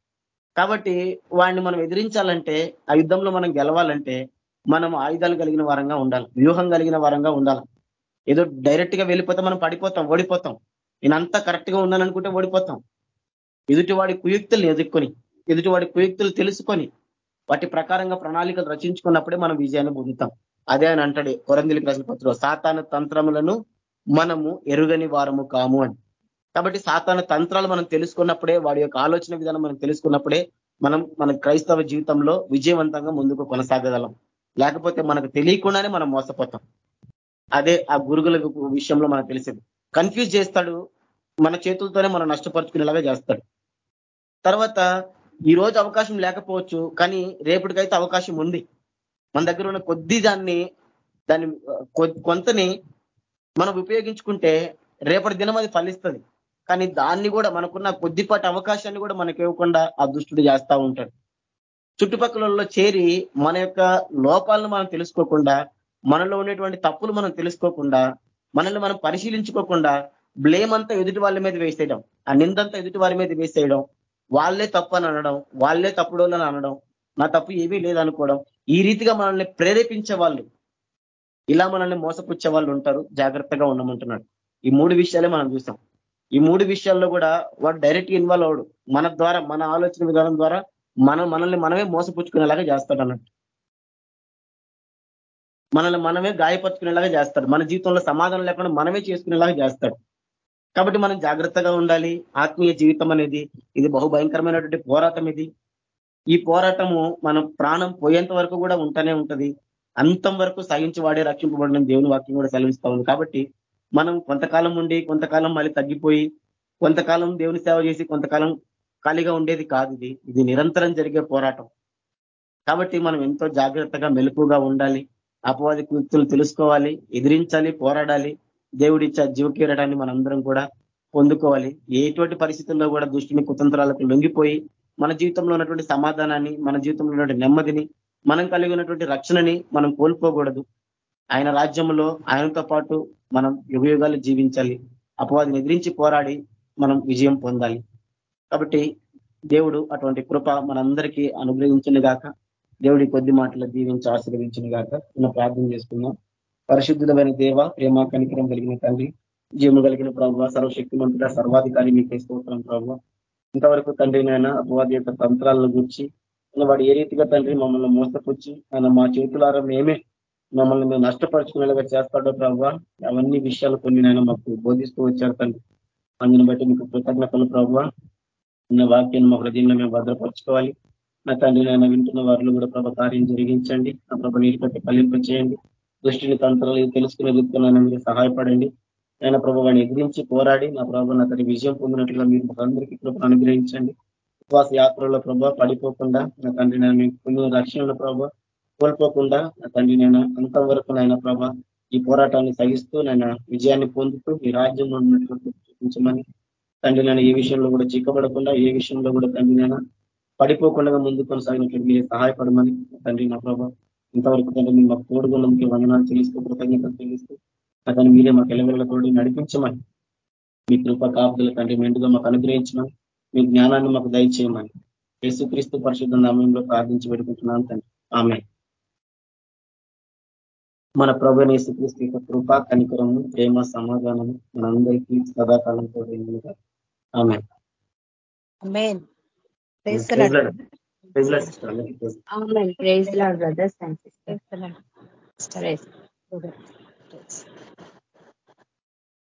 కాబట్టి వాడిని మనం ఎదిరించాలంటే ఆ యుద్ధంలో మనం గెలవాలంటే మనం ఆయుధాలు కలిగిన వారంగా ఉండాలి వ్యూహం కలిగిన వారంగా ఉండాలి. ఏదో డైరెక్ట్గా వెళ్ళిపోతే మనం పడిపోతాం ఓడిపోతాం. నేనంతా కరెక్ట్గా ఉన్నాను అనుకుంటే ఓడిపోతాం. ఎదుటివాడి కుయుక్తులు ఎదుర్కొని ఎదుటివాడి కుయుక్తులు తెలుసుకొని వాటి ప్రకారంగా ప్రణాళికలు రచించుకున్నప్పుడే మనం విజయాన్ని పొందుతాం. అదే అని అంటాడు కొరందిలికి రాసిన పత్రిక సాతాన తంత్రములను మనము ఎరుగని వారము కాము అని. కాబట్టి సాతాన తంత్రాలు మనం తెలుసుకున్నప్పుడే వాడి యొక్క ఆలోచన విధానం మనం తెలుసుకున్నప్పుడే మనం మన క్రైస్తవ జీవితంలో విజయవంతంగా ముందుకు కొనసాగగలం. లేకపోతే మనకు తెలియకుండానే మనం మోసపోతాం. అదే ఆ గురుగుల విషయంలో మనకు తెలిసేది. కన్ఫ్యూజ్ చేస్తాడు మన చేతులతోనే మనం నష్టపరుచుకునేలాగా చేస్తాడు. తర్వాత ఈ రోజు అవకాశం లేకపోవచ్చు కానీ రేపటికైతే అవకాశం ఉంది. మన దగ్గర ఉన్న కొద్ది దాన్ని దాన్ని కొంతని మనం ఉపయోగించుకుంటే రేపటి దినం అది ఫలిస్తుంది. కానీ దాన్ని కూడా మనకున్న కొద్దిపాటి అవకాశాన్ని కూడా మనకి ఇవ్వకుండా ఆ దుష్టుడు చేస్తూ ఉంటాడు. చుట్టుపక్కలలో చేరి మన యొక్క లోపాలను మనం తెలుసుకోకుండా మనలో ఉండేటువంటి తప్పులు మనం తెలుసుకోకుండా మనల్ని మనం పరిశీలించుకోకుండా బ్లేమ్ అంతా ఎదుటి వాళ్ళ మీద వేసేయడం ఆ నిందంతా ఎదుటి వారి మీద వేసేయడం వాళ్ళే తప్పు అని అనడం వాళ్ళే తప్పుడోళ్ళని అనడం నా తప్పు ఏమీ లేదనుకోవడం ఈ రీతిగా మనల్ని ప్రేరేపించే వాళ్ళు ఇలా మనల్ని మోసపుచ్చే వాళ్ళు ఉంటారు జాగ్రత్తగా ఉండమంటున్నాడు. ఈ మూడు విషయాలే మనం చూసాం. ఈ మూడు విషయాల్లో కూడా వాడు డైరెక్ట్ ఇన్వాల్వ్ అవడు మన ద్వారా మన ఆలోచన విధానం ద్వారా మనం మనల్ని మనమే మోసపుచ్చుకునేలాగా చేస్తాడు అన్నట్టు. మనల్ని మనమే గాయపరుచుకునేలాగా చేస్తాడు. మన జీవితంలో సమాధానం లేకుండా మనమే చేసుకునేలాగా చేస్తాడు. కాబట్టి మనం జాగ్రత్తగా ఉండాలి. ఆత్మీయ జీవితం అనేది ఇది బహుభయంకరమైనటువంటి పోరాటం ఇది. ఈ పోరాటము మనం ప్రాణం పోయేంత వరకు కూడా ఉంటూనే ఉంటది. అంతం వరకు సాగించి వాడే రక్షింపబడిన దేవుని వాక్యం కూడా సెలవిస్తా ఉంది. కాబట్టి మనం కొంతకాలం ఉండి కొంతకాలం మళ్ళీ తగ్గిపోయి కొంతకాలం దేవుని సేవ చేసి కొంతకాలం ఖాళీగా ఉండేది కాదు ఇది. ఇది నిరంతరం జరిగే పోరాటం. కాబట్టి మనం ఎంతో జాగ్రత్తగా మెలుపుగా ఉండాలి. అపవాది కృత్యులు తెలుసుకోవాలి ఎదిరించాలి పోరాడాలి. దేవుడిచ్చే జీవకీరడాన్ని మనందరం కూడా పొందుకోవాలి. ఎటువంటి పరిస్థితుల్లో కూడా దృష్టిని కుతంత్రాలకు లొంగిపోయి మన జీవితంలో ఉన్నటువంటి సమాధానాన్ని మన జీవితంలో ఉన్నటువంటి నెమ్మదిని మనం కలిగి ఉన్నటువంటి రక్షణని మనం కోల్పోకూడదు. ఆయన రాజ్యంలో ఆయనతో పాటు మనం యుగయుగాలు జీవించాలి. అపవాదిని ఎదిరించి పోరాడి మనం విజయం పొందాలి. కాబట్టి దేవుడు అటువంటి కృప మనందరికీ అనుగ్రహించిన గాక దేవుడి కొద్ది మాటలు దీవించి ఆశీర్వదించిన గాక మనం ప్రార్థన చేసుకుందాం. పరిశుద్ధమైన దేవ ప్రేమ కనికరం కలిగిన తండ్రి జీవము కలిగిన ప్రభావ సర్వశక్తిమంతుడ సర్వాధికారి మీకే స్తోత్రం ప్రభావ. ఇంతవరకు తండ్రి నాయన అపవాది యొక్క తంత్రాలను గుర్చి వాడు ఏ రీతిగా తండ్రి మమ్మల్ని మోసపుచ్చి ఆయన మా చేతులారా మేమే మమ్మల్ని మేము నష్టపరుచుకునేలాగా చేస్తాడో ప్రభావ అవన్నీ విషయాలు కొన్ని నేను మాకు బోధిస్తూ వచ్చారు తండ్రి. అందుని బట్టి మీకు కృతజ్ఞతలు ప్రభావ. ఉన్న వాక్యాన్ని మా హృదయంలో మేము భద్రపరచుకోవాలి. నా తండ్రి నాయన వింటున్న వారిలో కూడా ప్రభ కార్యం జరిగించండి. నా ప్రభ నీటి పట్టి చేయండి దృష్టిని తంత్రాలు తెలుసుకునే రీతిలో మీరు సహాయపడండి. ఆయన ప్రభావాన్ని వాడిని ఎదిరించి పోరాడి నా ప్రభావం నా తన విజయం పొందినట్లుగా మీరు అందరికీ కృపను అనుగ్రహించండి. ఉపవాస యాత్రలో ప్రభావ పడిపోకుండా నా తండ్రి నేను పొందిన రక్షణలో ప్రభావ కోల్పోకుండా నా తండ్రి నేను అంతవరకు నాయన ప్రభా ఈ పోరాటాన్ని సహిస్తూ నేను విజయాన్ని పొందుతూ ఈ రాజ్యంలో ఉన్నటువంటి చూపించమని తండ్రి నేను ఏ విషయంలో కూడా చిక్కబడకుండా ఏ విషయంలో కూడా తండ్రి నేను పడిపోకుండా ముందు కొనసాగినట్లు మీరు సహాయపడమని తండ్రి నా ప్రభా ఇంతవరకు తండ్రి మీరు మాకు తోడుగున్నందుకు వందనాలు చెల్లిస్తూ కృతజ్ఞతలు చెల్లిస్తూ అతను మీరే మాకు ఎలవెళ్ళతోడు నడిపించమని మీ కృప కాపుదల తండ్రి మెండుగా మాకు అనుగ్రహించమని మీ జ్ఞానాన్ని మాకు దయచేయమని యేసుక్రీస్తు పరిశుద్ధ నామంలో ప్రార్థించి పెట్టుకుంటున్నాను తండ్రి. ఆమె మన ప్రభు యేసుక్రీస్తు యొక్క కృప కనికరము ప్రేమ సమాధానము మనందరికీ సదాకాలంతో ఆమె praise Lord brothers and sisters